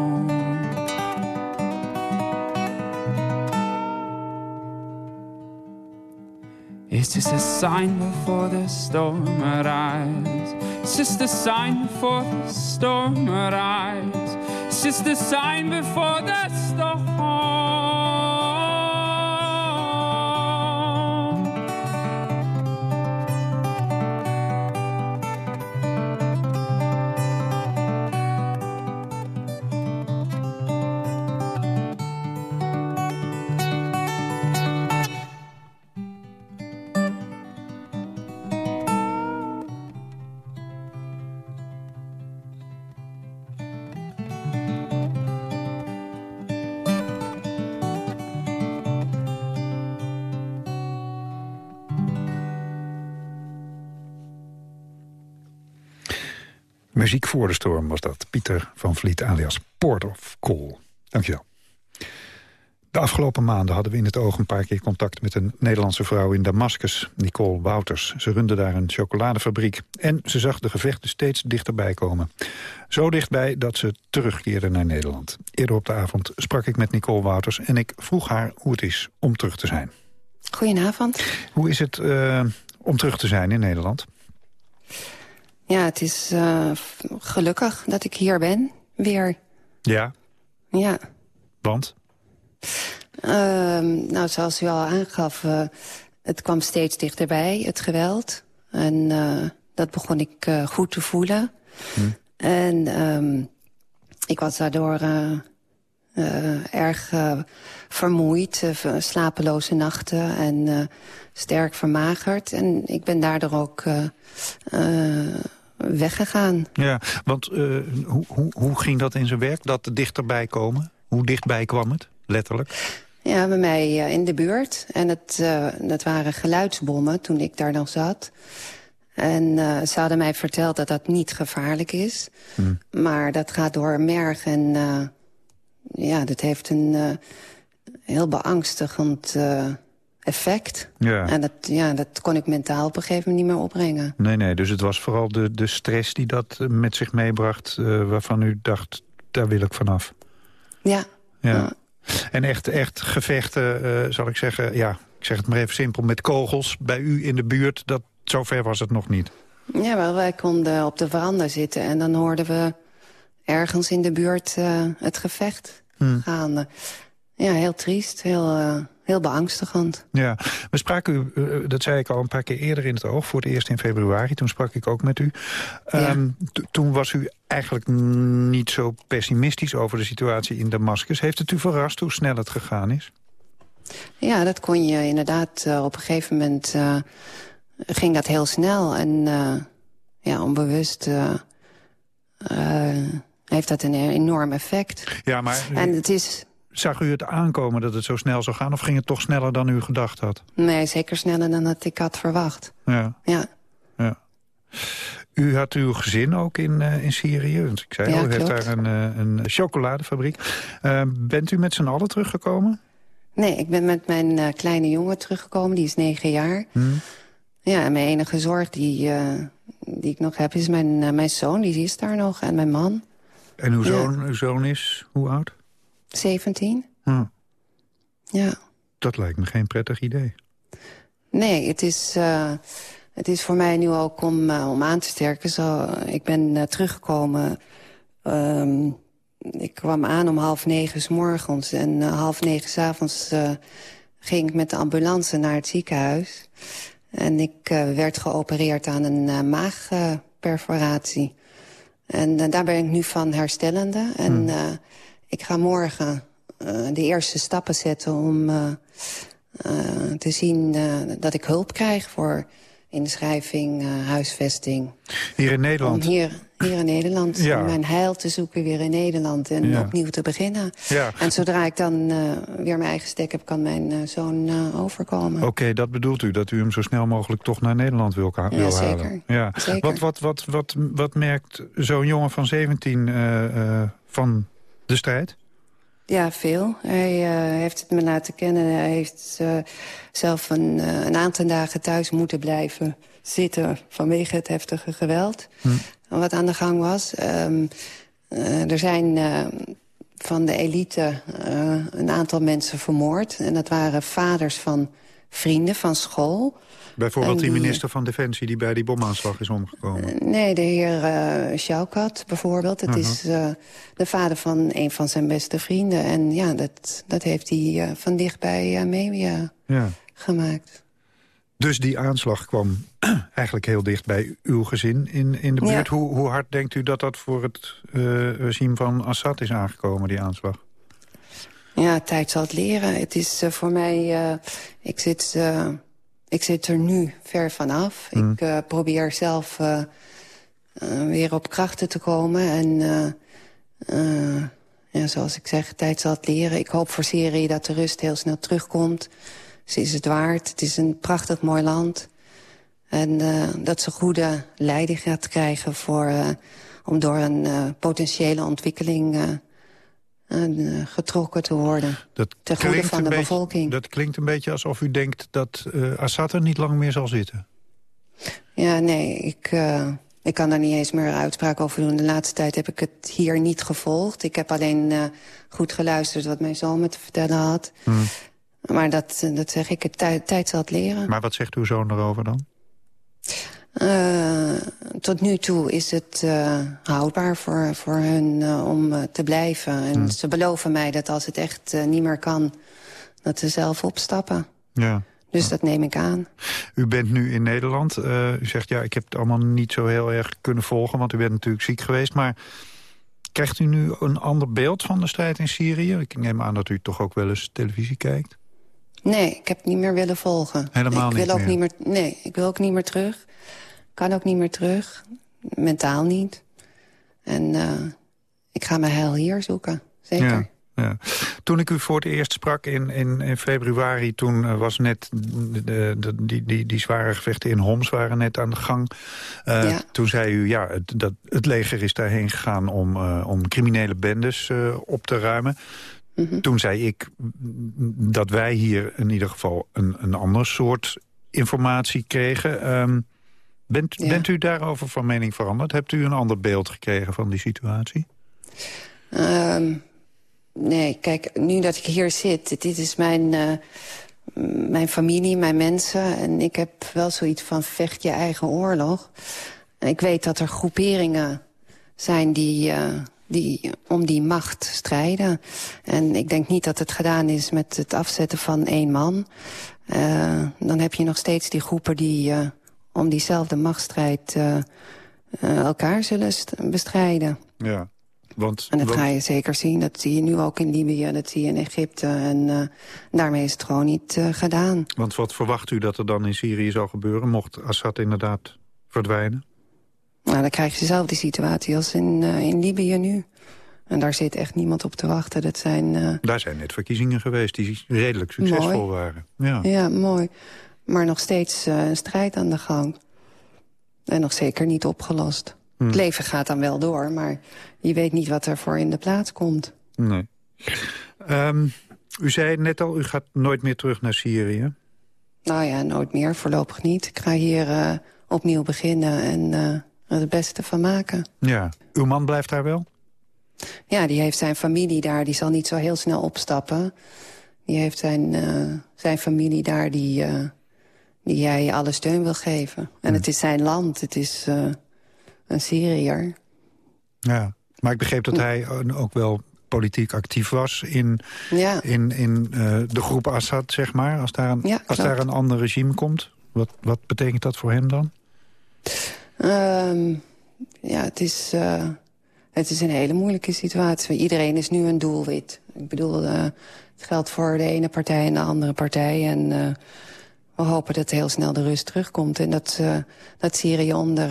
It's just a sign before the storm arrives. It's just a sign before the storm arrives. It's just a sign before the storm. Muziek voor de storm was dat. Pieter van Vliet alias Port of Call. Dankjewel. De afgelopen maanden hadden we in het oog een paar keer contact met een Nederlandse vrouw in Damascus, Nicole Wouters. Ze runde daar een chocoladefabriek en ze zag de gevechten steeds dichterbij komen. Zo dichtbij dat ze terugkeerde naar Nederland. Eerder op de avond sprak ik met Nicole Wouters en ik vroeg haar hoe het is om terug te zijn. Goedenavond. Hoe is het uh, om terug te zijn in Nederland? Ja, het is uh, gelukkig dat ik hier ben, weer. Ja? Ja. Want? Uh, nou, zoals u al aangaf, uh, het kwam steeds dichterbij, het geweld. En uh, dat begon ik goed te voelen. Hm. En um, ik was daardoor erg vermoeid, slapeloze nachten en sterk vermagerd. En ik ben daardoor ook weggegaan. Ja, want hoe, hoe, hoe ging dat in zijn werk, dat dichterbij komen? Hoe dichtbij kwam het? letterlijk? Ja, bij mij uh, in de buurt. En het, uh, dat waren geluidsbommen toen ik daar nog zat. En uh, ze hadden mij verteld dat dat niet gevaarlijk is. Hmm. Maar dat gaat door merg en ja, dat heeft een heel beangstigend effect. Ja. En dat, ja, dat kon ik mentaal op een gegeven moment niet meer opbrengen. Nee, nee, dus het was vooral de, de stress die dat met zich meebracht... waarvan u dacht, daar wil ik vanaf. Ja. Ja. En echt, echt gevechten, uh, zal ik zeggen, ja, ik zeg het maar even simpel, met kogels bij u in de buurt, dat, zover was het nog niet. Ja, wel, wij konden op de veranda zitten en dan hoorden we ergens in de buurt uh, het gevecht hmm. gaan. Ja, heel triest, heel, heel beangstigend. Ja, we spraken u, dat zei ik al een paar keer eerder in het oog... voor het eerst in februari, toen sprak ik ook met u. Um, toen was u eigenlijk niet zo pessimistisch over de situatie in Damascus. Heeft het u verrast hoe snel het gegaan is? Ja, dat kon je inderdaad. Uh, op een gegeven moment uh, ging dat heel snel. En uh, ja, onbewust heeft dat een enorm effect. Ja, maar... En het is... Zag u het aankomen dat het zo snel zou gaan? Of ging het toch sneller dan u gedacht had? Nee, zeker sneller dan dat ik had verwacht. Ja. Ja. ja. U had uw gezin ook in, uh, in Syrië. Want ik zei ja, al, u heeft daar een, uh, een chocoladefabriek. Uh, bent u met z'n allen teruggekomen? Nee, ik ben met mijn kleine jongen teruggekomen. Die is negen jaar. Hmm. Ja, en mijn enige zorg die, die ik nog heb is mijn, mijn zoon. Die is daar nog. En mijn man. En uw zoon, ja. uw zoon is hoe oud? 17. Hm. Ja. Dat lijkt me geen prettig idee. Nee, het is... Het is voor mij nu ook om, uh, om aan te sterken. Zo, ik ben uh, teruggekomen. Um, ik kwam aan om half negen s morgens. En half negen s avonds ging ik met de ambulance naar het ziekenhuis. En ik werd geopereerd aan een maagperforatie. en daar ben ik nu van herstellende. En hmm. Ik ga morgen de eerste stappen zetten om te zien dat ik hulp krijg voor inschrijving, huisvesting. Hier in Nederland? Om hier, hier in Nederland. Ja. Om mijn heil te zoeken weer in Nederland en Ja. opnieuw te beginnen. Ja. En zodra ik dan weer mijn eigen stek heb, kan mijn zoon overkomen. Oké, dat bedoelt u, dat u hem zo snel mogelijk toch naar Nederland wil, wil Ja, zeker. halen? Ja, Zeker. Wat, wat, wat, wat, wat merkt zo'n jongen van 17 uh, uh, van de strijd? Ja, veel. Hij uh, heeft het me laten kennen. Hij heeft uh, zelf een, uh, een aantal dagen thuis moeten blijven zitten... vanwege het heftige geweld hm. wat aan de gang was. Um, er zijn van de elite een aantal mensen vermoord. En dat waren vaders van vrienden van school... Bijvoorbeeld die die- minister van Defensie die bij die bomaanslag is omgekomen. Nee, de heer uh, Sjoukat bijvoorbeeld. Het Mhm. is uh, de vader van een van zijn beste vrienden. En ja, dat, dat heeft hij van dichtbij meegemaakt. Ja. Dus die aanslag kwam (clears throat) eigenlijk heel dicht bij uw gezin in, in de buurt. Ja. Hoe, hoe hard denkt u dat dat voor het regime van Assad is aangekomen, die aanslag? Ja, tijd zal het leren. Het is uh, voor mij... Uh, ik, zit, uh, ik zit er nu ver vanaf. Mm. Ik probeer zelf weer op krachten te komen. En ja, zoals ik zeg, tijd zal het leren. Ik hoop voor Syrië dat de rust heel snel terugkomt. Ze is het waard. Het is een prachtig mooi land. En dat ze goede leiding gaat krijgen voor om door een potentiële ontwikkeling uh, getrokken te worden. Dat ten goede van de beetje, bevolking. Dat klinkt een beetje alsof u denkt dat Assad er niet lang meer zal zitten. Ja, nee, ik, ik kan daar niet eens meer uitspraak over doen. De laatste tijd heb ik het hier niet gevolgd. Ik heb alleen goed geluisterd wat mijn zoon me te vertellen had. Hmm. Maar dat, dat zeg ik, het tijd, tijd zal het leren. Maar wat zegt uw zoon erover dan? Uh, tot nu toe is het uh, houdbaar voor, voor hun uh, om te blijven. En hmm. ze beloven mij dat als het echt niet meer kan... dat ze zelf opstappen. Ja. Dus dat neem ik aan. U bent nu in Nederland. u zegt, ja, ik heb het allemaal niet zo heel erg kunnen volgen... want u bent natuurlijk ziek geweest. Maar krijgt u nu een ander beeld van de strijd in Syrië? Ik neem aan dat u toch ook wel eens televisie kijkt. Nee, ik heb het niet meer willen volgen. Helemaal ik wil niet ook meer. niet meer? Nee, ik wil ook niet meer terug. Kan ook niet meer terug. Mentaal niet. En uh, ik ga mijn heil hier zoeken. Zeker. Ja. Ja. Toen ik u voor het eerst sprak in, in, in februari... toen uh, was net de, de, die, die, die zware gevechten in Homs waren net aan de gang. Uh, ja. Toen zei u, ja, het, dat, het leger is daarheen gegaan om, uh, om criminele bendes op te ruimen. Mm -hmm. Toen zei ik dat wij hier in ieder geval een, een ander soort informatie kregen. Um, bent, ja. bent u daarover van mening veranderd? Hebt u een ander beeld gekregen van die situatie? Um, nee, kijk, nu dat ik hier zit, dit is mijn, uh, mijn familie, mijn mensen. En ik heb wel zoiets van vecht je eigen oorlog. Ik weet dat er groeperingen zijn die... Uh, die om die macht strijden. En ik denk niet dat het gedaan is met het afzetten van één man. Uh, dan heb je nog steeds die groepen die uh, om diezelfde machtsstrijd uh, elkaar zullen bestrijden. Ja. Want, en dat want... ga je zeker zien. Dat zie je nu ook in Libië, dat zie je in Egypte. En daarmee is het gewoon niet gedaan. Want wat verwacht u dat er dan in Syrië zal gebeuren... mocht Assad inderdaad verdwijnen? Nou, dan krijg je dezelfde situatie als in, uh, in Libië nu. En daar zit echt niemand op te wachten. Dat zijn, uh... Daar zijn net verkiezingen geweest die redelijk succesvol mooi. waren. Ja. ja, mooi. Maar nog steeds uh, een strijd aan de gang. En nog zeker niet opgelost. Hm. Het leven gaat dan wel door, maar je weet niet wat er voor in de plaats komt. Nee. Um, u zei net al, u gaat nooit meer terug naar Syrië. Nou ja, nooit meer. Voorlopig niet. Ik ga hier opnieuw beginnen en het beste van maken. Ja. Uw man blijft daar wel? Ja, die heeft zijn familie daar. Die zal niet zo heel snel opstappen. Die heeft zijn, uh, zijn familie daar die, uh, die hij alle steun wil geven. En hm. het is zijn land. Het is uh, een Syriër. Ja, maar ik begreep dat hij ook wel politiek actief was in, ja. in, in de groep Assad, zeg maar. Als daar een, ja, als daar een ander regime komt. Wat, wat betekent dat voor hem dan? Um, ja, het is, uh, het is een hele moeilijke situatie. Iedereen is nu een doelwit. Ik bedoel, uh, het geldt voor de ene partij en de andere partij. En uh, we hopen dat heel snel de rust terugkomt. En dat, dat Syrië onder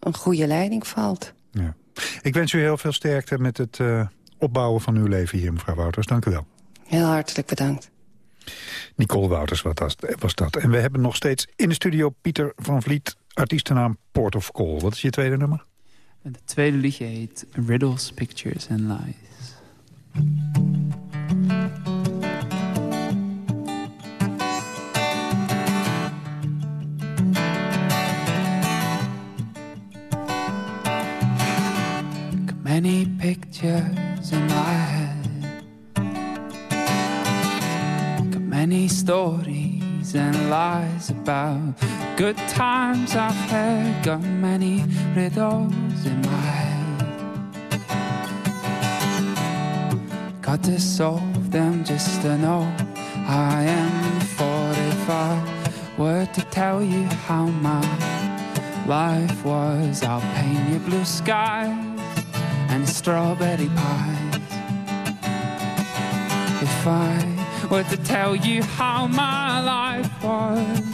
een goede leiding valt. Ja. Ik wens u heel veel sterkte met het opbouwen van uw leven hier, mevrouw Wouters. Dank u wel. Heel hartelijk bedankt. Nicole Wouters was dat. En we hebben nog steeds in de studio Pieter van Vliet artiestennaam Port of Call. Wat is je tweede nummer? Het tweede liedje heet Riddles, Pictures and Lies. Many pictures in my head many stories and lies about good times I've had. Got many riddles in my head. Got to solve them just to know I am 45. Were to tell you how my life was, I'll paint you blue skies and strawberry pies. If I were to tell you how my life was,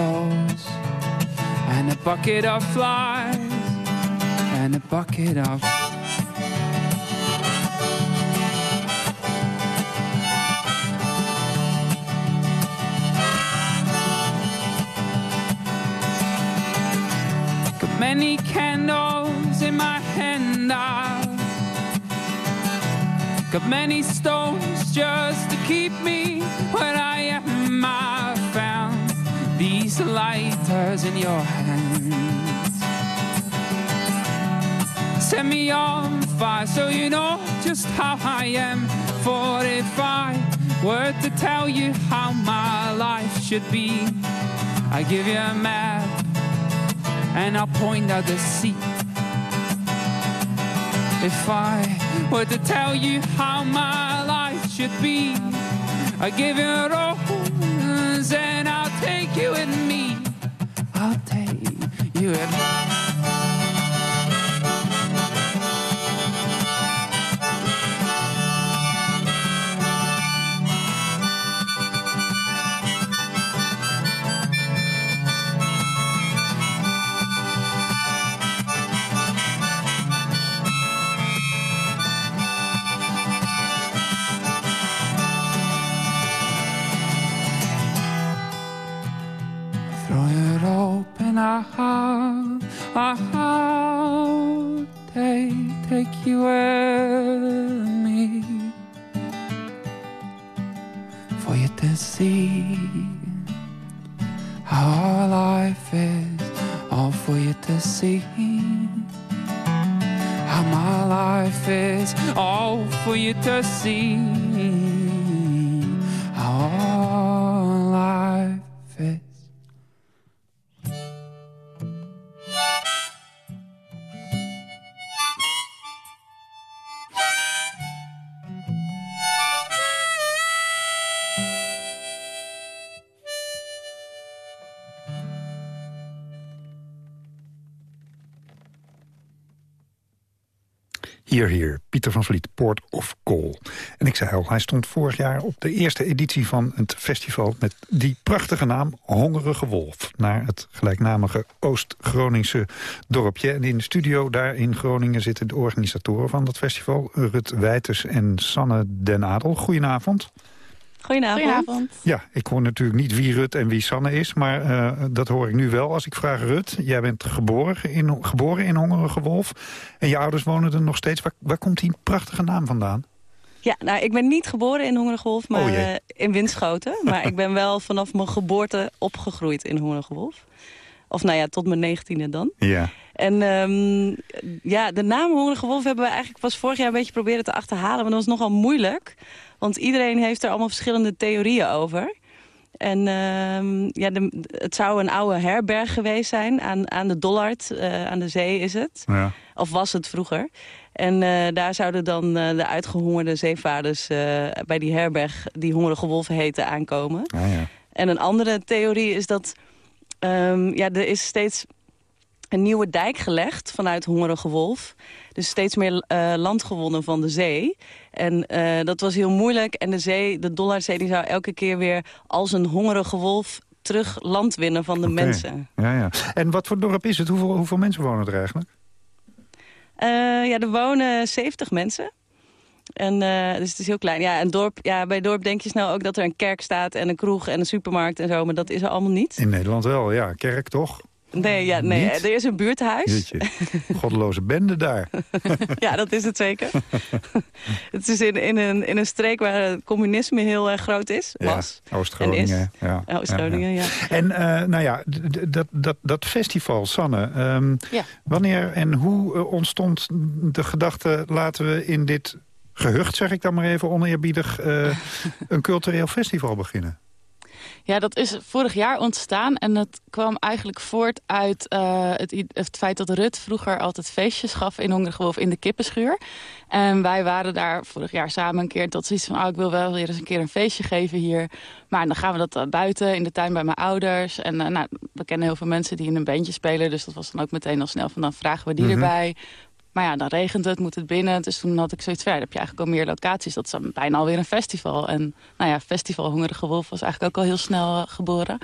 rose and a bucket of flies and a bucket of. Got Many candles in my hand. I've got many stones just to keep me where I am. I these lighters in your hands. Set me on fire so you know just how I am. For if I were to tell you how my life should be, I give you a map and I'll point out the sea. If I were to tell you how my life should be, I give you a rose you with you with Hier, Pieter van Vliet, Port of Call. En ik zei al, hij stond vorig jaar op de eerste editie van het festival... met die prachtige naam Hongerige Wolf... naar het gelijknamige Oost-Groningse dorpje. En in de studio daar in Groningen zitten de organisatoren van dat festival... Rut Wijters en Sanne Den Adel. Goedenavond. Goedenavond. Ja, ik hoor natuurlijk niet wie Rut en wie Sanne is... maar eh, dat hoor ik nu wel als ik vraag Rut. Jij bent geboren in, geboren in Hongerige Wolf en je ouders wonen er nog steeds. Waar, waar komt die prachtige naam vandaan? Ja, nou, ik ben niet geboren in Hongerige Wolf, maar Oh jee. eh, in Winschoten. Maar ik ben wel vanaf mijn geboorte opgegroeid in Hongerige Wolf. Of nou ja, tot mijn negentiende dan. Ja. En ehm, ja, de naam Hongerige Wolf hebben we eigenlijk pas vorig jaar een beetje proberen te achterhalen. Maar dat was nogal moeilijk. Want iedereen heeft er allemaal verschillende theorieën over. En ehm, ja, de, het zou een oude herberg geweest zijn aan, aan de Dollard. eh, aan de zee is het. Ja. Of was het vroeger. En eh, daar zouden dan eh, de uitgehongerde zeevaarders bij die herberg... die Hongerige Wolf heette, aankomen. Ah, ja. En een andere theorie is dat... ehm, ja, er is steeds een nieuwe dijk gelegd vanuit Hongerige Wolf. Dus steeds meer eh, land gewonnen van de zee. En eh, dat was heel moeilijk. En de zee, de Dollardzee, die zou elke keer weer als een hongerige wolf terug land winnen van de mensen. Ja, ja. En wat voor dorp is het? Hoeveel, hoeveel mensen wonen er eigenlijk? Eh, ja, er wonen 70 mensen. En, eh, dus het is heel klein. Ja, een dorp, ja, bij dorp denk je snel ook dat er een kerk staat en een kroeg en een supermarkt en zo. Maar dat is er allemaal niet. In Nederland wel, ja. Kerk toch? Nee, ja, nee Niet? er is een buurthuis. Jeetje. Goddeloze bende daar. (laughs) ja, dat is het zeker. (laughs) het is in, in, een, in een streek waar het communisme heel erg groot is. Was. Ja, Oost-Groningen. Ja. Ja, Oost-Groningen, ja. En eh, nou ja, dat, dat, dat festival, Sanne. ehm, Ja. Wanneer en hoe eh, ontstond de gedachte... laten we in dit gehucht, zeg ik dan maar even oneerbiedig... eh, een cultureel festival beginnen? Ja, dat is vorig jaar ontstaan en dat kwam eigenlijk voort uit eh, het, feit dat Rut vroeger altijd feestjes gaf in Hongerige Wolf in de kippenschuur. En wij waren daar vorig jaar samen een keer tot zoiets van, oh, ik wil wel weer eens een keer een feestje geven hier. Maar dan gaan we dat eh, buiten in de tuin bij mijn ouders. En nou, we kennen heel veel mensen die in een bandje spelen, dus dat was dan ook meteen al snel van, dan vragen we die Mhm. erbij. Maar ja, dan regent het, moet het binnen. Dus toen had ik zoiets dan heb je eigenlijk al meer locaties. Dat is dan bijna alweer een festival. En nou ja, Festival Hongerige Wolf was eigenlijk ook al heel snel eh, geboren.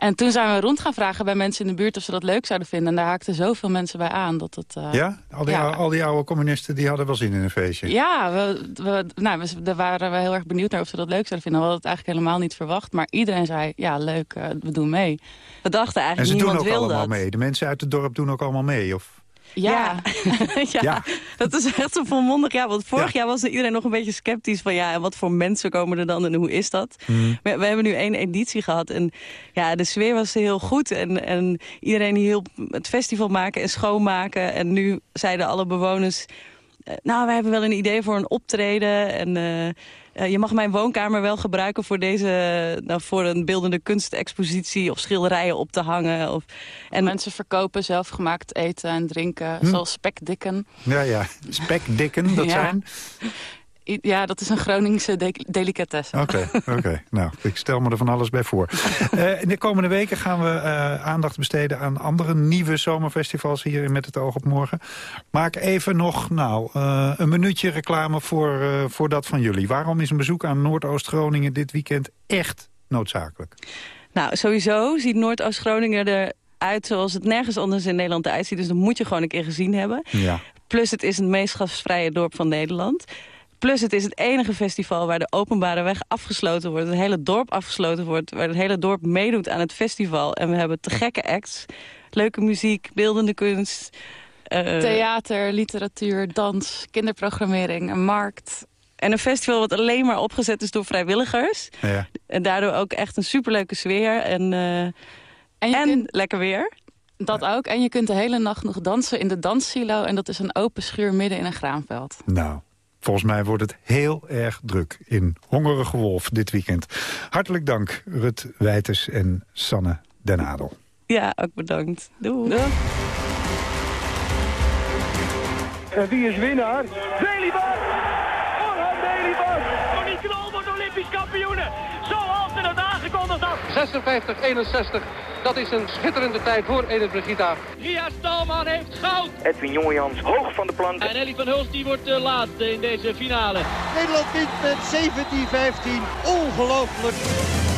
En toen zijn we rond gaan vragen bij mensen in de buurt of ze dat leuk zouden vinden. En daar haakten zoveel mensen bij aan. Dat het, uh, ja? Al die, ja. Oude, al die oude communisten die hadden wel zin in een feestje. Ja, we, we, nou, we, daar waren we heel erg benieuwd naar of ze dat leuk zouden vinden. We hadden het eigenlijk helemaal niet verwacht. Maar iedereen zei, ja leuk, uh, we doen mee. We dachten eigenlijk, en ze niemand doen ook wil allemaal dat. mee. De mensen uit het dorp doen ook allemaal mee, of... Ja. (laughs) Ja. ja. dat is echt zo volmondig. Ja, want vorig jaar was er iedereen nog een beetje sceptisch van... ja, en wat voor mensen komen er dan en hoe is dat? Mm. We, we, hebben nu één editie gehad en ja, de sfeer was heel goed. En, en iedereen hielp het festival maken en schoonmaken. En nu zeiden alle bewoners... nou, wij hebben wel een idee voor een optreden en... Uh, je mag mijn woonkamer wel gebruiken voor, deze, nou, voor een beeldende kunstexpositie of schilderijen op te hangen. Of, en mensen verkopen zelfgemaakt eten en drinken, hm. zoals spekdikken. Ja, ja, spekdikken, dat (laughs) ja. zijn? Ja, dat is een Groningse de delicatesse. Oké, okay, (laughs) okay. nou, ik stel me er van alles bij voor. uh, in de komende weken gaan we uh, aandacht besteden aan andere nieuwe zomerfestivals hier Met het Oog op Morgen. Maak even nog nou, uh, een minuutje reclame voor, voor dat van jullie. Waarom is een bezoek aan Noordoost-Groningen dit weekend echt noodzakelijk? Nou, sowieso ziet Noordoost-Groningen er uit zoals het nergens anders in Nederland eruit ziet. Dus dat moet je gewoon een keer gezien hebben. Ja. Plus het is het meest gasvrije dorp van Nederland. Plus het is het enige festival waar de openbare weg afgesloten wordt. Het hele dorp afgesloten wordt. Waar het hele dorp meedoet aan het festival. En we hebben te gekke acts. Leuke muziek, beeldende kunst. Uh, Theater, literatuur, dans, kinderprogrammering, een markt. En een festival wat alleen maar opgezet is door vrijwilligers. Ja. En daardoor ook echt een superleuke sfeer. En, uh, en, je en kunt... lekker weer. Dat ook. En je kunt de hele nacht nog dansen in de danssilo. En dat is een open schuur midden in een graanveld. Nou, Volgens mij wordt het heel erg druk in Hongerige Wolf dit weekend. Hartelijk dank, Rut Wijters en Sanne Den Adel. Ja, ook bedankt. Doei. Doei. En wie is winnaar? Delibas! 56-61. Dat is een schitterende tijd voor Edith Brigita. Ria Stalman heeft goud. Edwin Jongejans hoog van de plank. En Ellie van Hulst die wordt uh, laatste in deze finale. Nederland wint met 17-15. Ongelooflijk.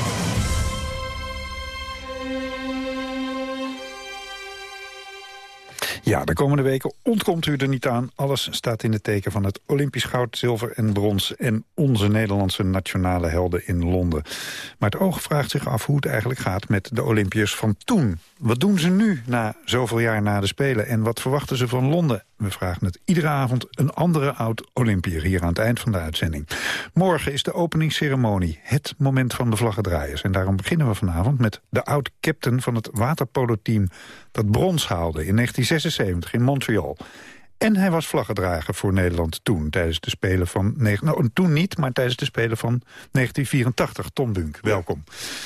Ja, de komende weken ontkomt u er niet aan. Alles staat in het teken van het Olympisch goud, zilver en brons... en onze Nederlandse nationale helden in Londen. Maar het oog vraagt zich af hoe het eigenlijk gaat met de Olympiërs van toen. Wat doen ze nu, na zoveel jaar na de Spelen? En wat verwachten ze van Londen? We vragen het iedere avond een andere oud-Olympiër... hier aan het eind van de uitzending. Morgen is de openingsceremonie, het moment van de vlaggedraaiers. En daarom beginnen we vanavond met de oud-captain van het waterpolo-team... dat brons haalde in 1976 in Montreal. En hij was vlaggedrager voor Nederland toen, tijdens de Spelen van... Nou, toen niet, maar tijdens de Spelen van 1984. Tom Bunk, welkom.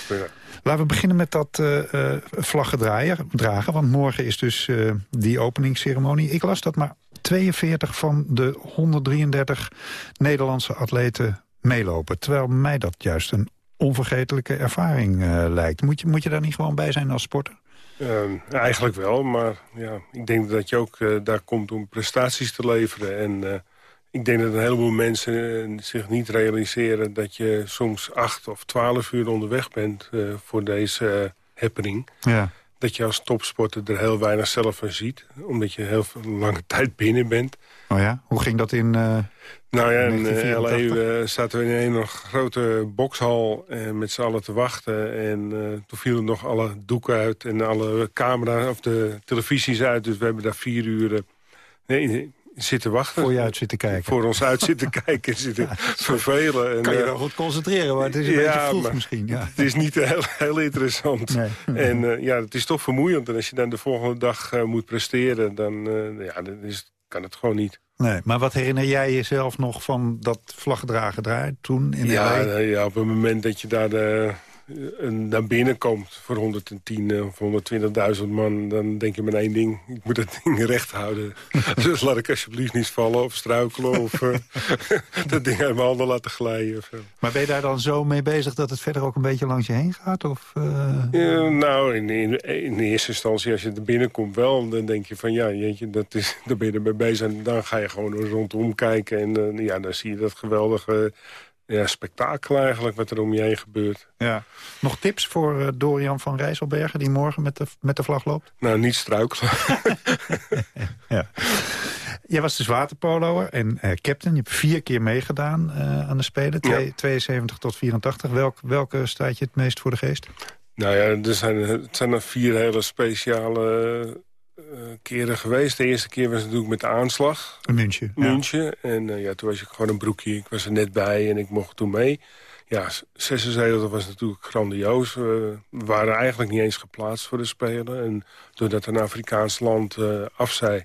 Ja. Laten we beginnen met dat uh, uh, vlaggedragen, dragen, want morgen is dus uh, die openingsceremonie. Ik las dat maar 42 van de 133 Nederlandse atleten meelopen. Terwijl mij dat juist een onvergetelijke ervaring lijkt. Moet je, moet je daar niet gewoon bij zijn als sporter? Uh, eigenlijk wel, maar ja, ik denk dat je ook uh, daar komt om prestaties te leveren. En uh, ik denk dat een heleboel mensen zich niet realiseren... dat je soms acht of twaalf uur onderweg bent voor deze happening. Ja. Dat je als topsporter er heel weinig zelf van ziet. Omdat je heel lange (laughs) tijd binnen bent. Oh ja? Hoe ging dat in Nou ja, in L.A. Uh, zaten we in een grote boxhal uh, met z'n allen te wachten. En uh, toen vielen nog alle doeken uit en alle camera's of de televisies uit. Dus we hebben daar vier uur nee, zitten wachten. Voor je uit zitten kijken. Voor ons uit zitten (laughs) kijken en zitten ja, vervelen. En, kan je wel goed concentreren, maar het is een ja, beetje vroeg misschien. Ja. Het is niet heel, heel interessant. Nee. (laughs) En ja, het is toch vermoeiend. En als je dan de volgende dag moet presteren, dan, ja, dan is, kan het gewoon niet. Nee, maar wat herinner jij jezelf nog van dat vlaggedragen draai toen in ja, ja, op het moment dat je daar de, naar binnen komt voor 110 of 120.000 man... dan denk je met één ding, ik moet dat ding (laughs) recht houden. (laughs) dus laat ik alsjeblieft niet vallen of struikelen... of uh, (laughs) dat ding uit mijn handen laten glijden. Of, uh. Maar ben je daar dan zo mee bezig dat het verder ook een beetje langs je heen gaat? Of, uh... ja, nou, in, in, in eerste instantie, als je er binnenkomt wel... dan denk je van, ja, jeetje, dat is, daar ben je ermee bezig. En dan ga je gewoon rondom kijken en ja, dan zie je dat geweldige ja, spektakel eigenlijk wat er om je heen gebeurt. Ja. Nog tips voor uh, Dorian van Rijsselbergen die morgen met de, met de vlag loopt? Nou, niet struikelen. (laughs) ja. Jij was dus waterpoloer en uh, captain. Je hebt vier keer meegedaan uh, aan de Spelen. Twee, 72 tot 84. Welk, welke staat je het meest voor de geest? Nou ja, er zijn, het zijn er vier hele speciale keren geweest. De eerste keer was natuurlijk met de aanslag. In München. München. Ja. En uh, ja, toen was ik gewoon een broekje. Ik was er net bij en ik mocht toen mee. Ja, 76 was natuurlijk grandioos. we waren eigenlijk niet eens geplaatst voor de Spelen. En doordat een Afrikaans land uh, afzei...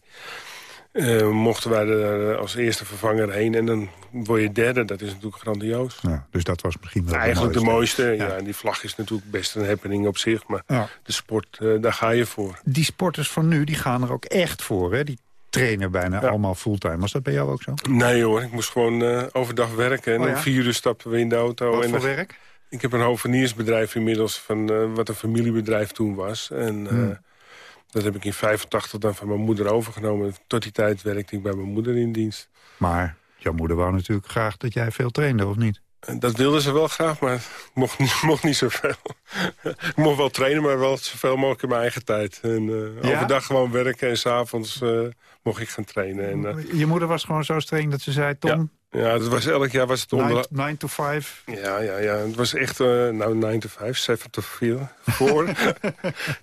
Uh, mochten wij er als eerste vervanger heen. En dan word je derde. Dat is natuurlijk grandioos. Ja, dus dat was misschien wel Eigenlijk de mooiste. mooiste. ja. en die vlag is natuurlijk best een happening op zich. Maar Ja. de sport, uh, daar ga je voor. Die sporters van nu, die gaan er ook echt voor, hè? Die trainen bijna allemaal fulltime. Was dat bij jou ook zo? Nee hoor, ik moest gewoon uh, overdag werken. En Oh om vier uur stappen we in de auto. Wat en voor werk? Ik heb een hoveniersbedrijf inmiddels, van, wat een familiebedrijf toen was. En Hmm. Dat heb ik in 85 dan van mijn moeder overgenomen. Tot die tijd werkte ik bij mijn moeder in dienst. Maar jouw moeder wou natuurlijk graag dat jij veel trainde, of niet? Dat wilden ze wel graag, maar mocht niet, (laughs) mocht niet zoveel. ik mocht wel trainen, maar wel zoveel mogelijk in mijn eigen tijd. En, uh, Ja? Overdag gewoon werken en s'avonds uh, mocht ik gaan trainen. En, uh, Je moeder was gewoon zo streng dat ze zei... Tom, ja, dat was elk jaar was het onder... 9 to 5. Ja, ja, ja. Het was echt, uh, nou, 9 to 5, 7 to 4 (laughs) voor.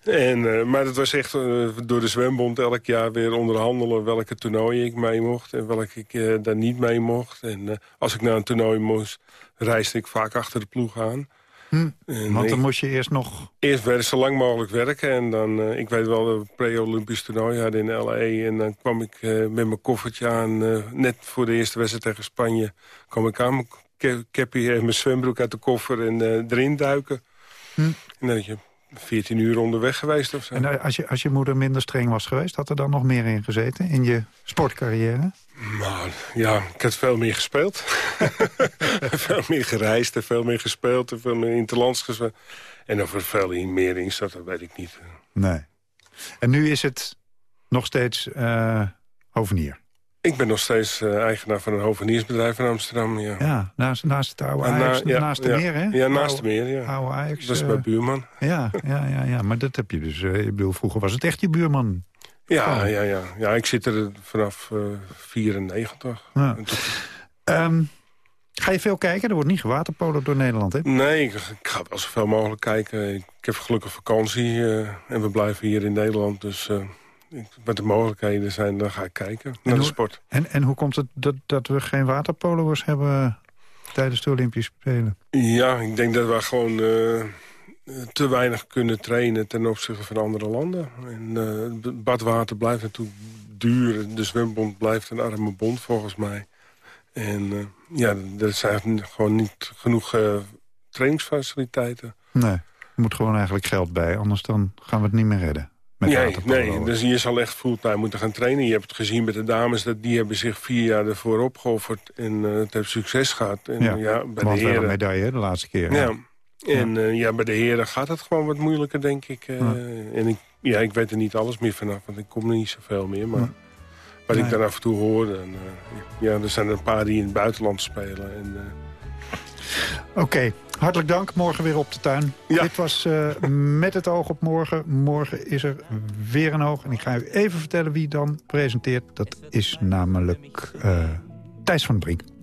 en, uh, maar het was echt uh, door de zwembond elk jaar weer onderhandelen... welke toernooien ik mee mocht en welke ik daar niet mee mocht. En als ik naar een toernooi moest, reisde ik vaak achter de ploeg aan. Hm, En want dan moest je eerst nog... Eerst werd zo lang mogelijk werken. En dan, uh, ik weet wel, dat we pre-Olympisch toernooi hadden in L.A. En dan kwam ik uh, met mijn koffertje aan. Uh, net voor de eerste wedstrijd tegen Spanje kwam ik aan. Mijn ke- keppie en mijn zwembroek uit de koffer en erin duiken. Hm. En dan je 14 uur onderweg geweest of zo. En uh, als je, als je moeder minder streng was geweest... had er dan nog meer in gezeten in je sportcarrière? Nou, ja, ik had veel meer gespeeld. (laughs) veel meer gereisd en veel meer gespeeld. En veel meer interlands gespeeld. En of er veel in- meer in zat, dat weet ik niet. Nee. En nu is het nog steeds uh, hovenier. Ik ben nog steeds uh, eigenaar van een hoveniersbedrijf in Amsterdam. Ja, Ja, naast, naast het oude na- Ajax, ja, naast de ja. meer, hè? Ja, naast de meer, ja. Oude Ajax. Dat is eh, mijn buurman. Ja, ja, ja, ja, maar dat heb je dus... Uh, ik bedoel, vroeger was het echt je buurman. Ja, ja, ja. ja, ik zit er vanaf uh, 94. Ja. Um, ga je veel kijken? Er wordt niet gewaterpolo door Nederland, hè? Nee, ik, ik ga wel zoveel mogelijk kijken. Ik, heb gelukkig vakantie en we blijven hier in Nederland. Dus wat de mogelijkheden zijn, dan ga ik kijken naar de sport. En, en hoe komt het dat, dat we geen waterpolo'ers hebben tijdens de Olympische Spelen? Ja, ik denk dat we gewoon uh, te weinig kunnen trainen ten opzichte van andere landen. En uh, badwater blijft natuurlijk duur. De zwembond blijft een arme bond volgens mij. En uh, ja, er zijn gewoon niet genoeg trainingsfaciliteiten. Nee, er moet gewoon eigenlijk geld bij, anders dan gaan we het niet meer redden. Met nee, nee, dus je zal echt fulltime moeten gaan trainen. Je hebt het gezien met de dames, dat die hebben zich vier jaar ervoor opgeofferd. En uh, het heeft succes gehad. En, ja, ja, bij de wel een heren, medaille de laatste keer. ja. En uh, ja, bij de heren gaat het gewoon wat moeilijker, denk ik. Uh, Ja. En ik, ja, ik weet er niet alles meer vanaf, want ik kom er niet zoveel meer. Maar wat Nee. ik dan af en toe hoor, uh, ja, er zijn er een paar die in het buitenland spelen. En, Oké, hartelijk dank. Morgen weer op de tuin. Ja. Dit was uh, Met het oog op morgen. Morgen is er weer een oog. En ik ga u even vertellen wie dan presenteert. Dat is namelijk uh, Thijs van den Brink.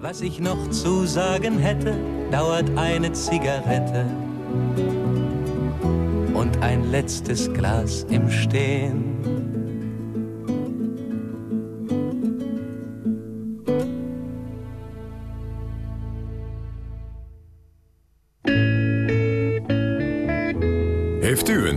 Was ich noch zu sagen hätte, dauert eine Zigarette und ein letztes Glas im Stehen.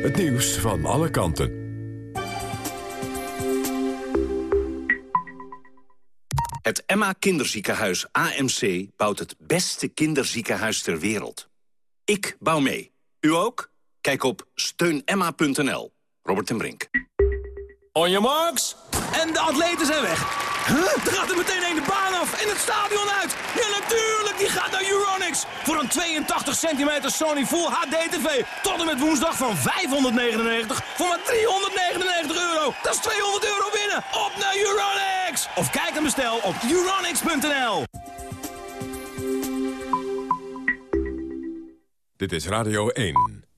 Het nieuws van alle kanten. Het Emma Kinderziekenhuis AMC bouwt het beste kinderziekenhuis ter wereld. Ik bouw mee. U ook? Kijk op steunemma.nl. Robert ten Brink. On your marks. En de atleten zijn weg. Huh? Er gaat er meteen een de baan af en het stadion uit. Ja, natuurlijk, die gaat naar Euronics. Voor een 82 centimeter Sony Full HD TV. Tot en met woensdag van 599 voor maar 399 euro. Dat is 200 euro winnen. Op naar Euronics. Of kijk en bestel op euronics.nl. Dit is Radio 1.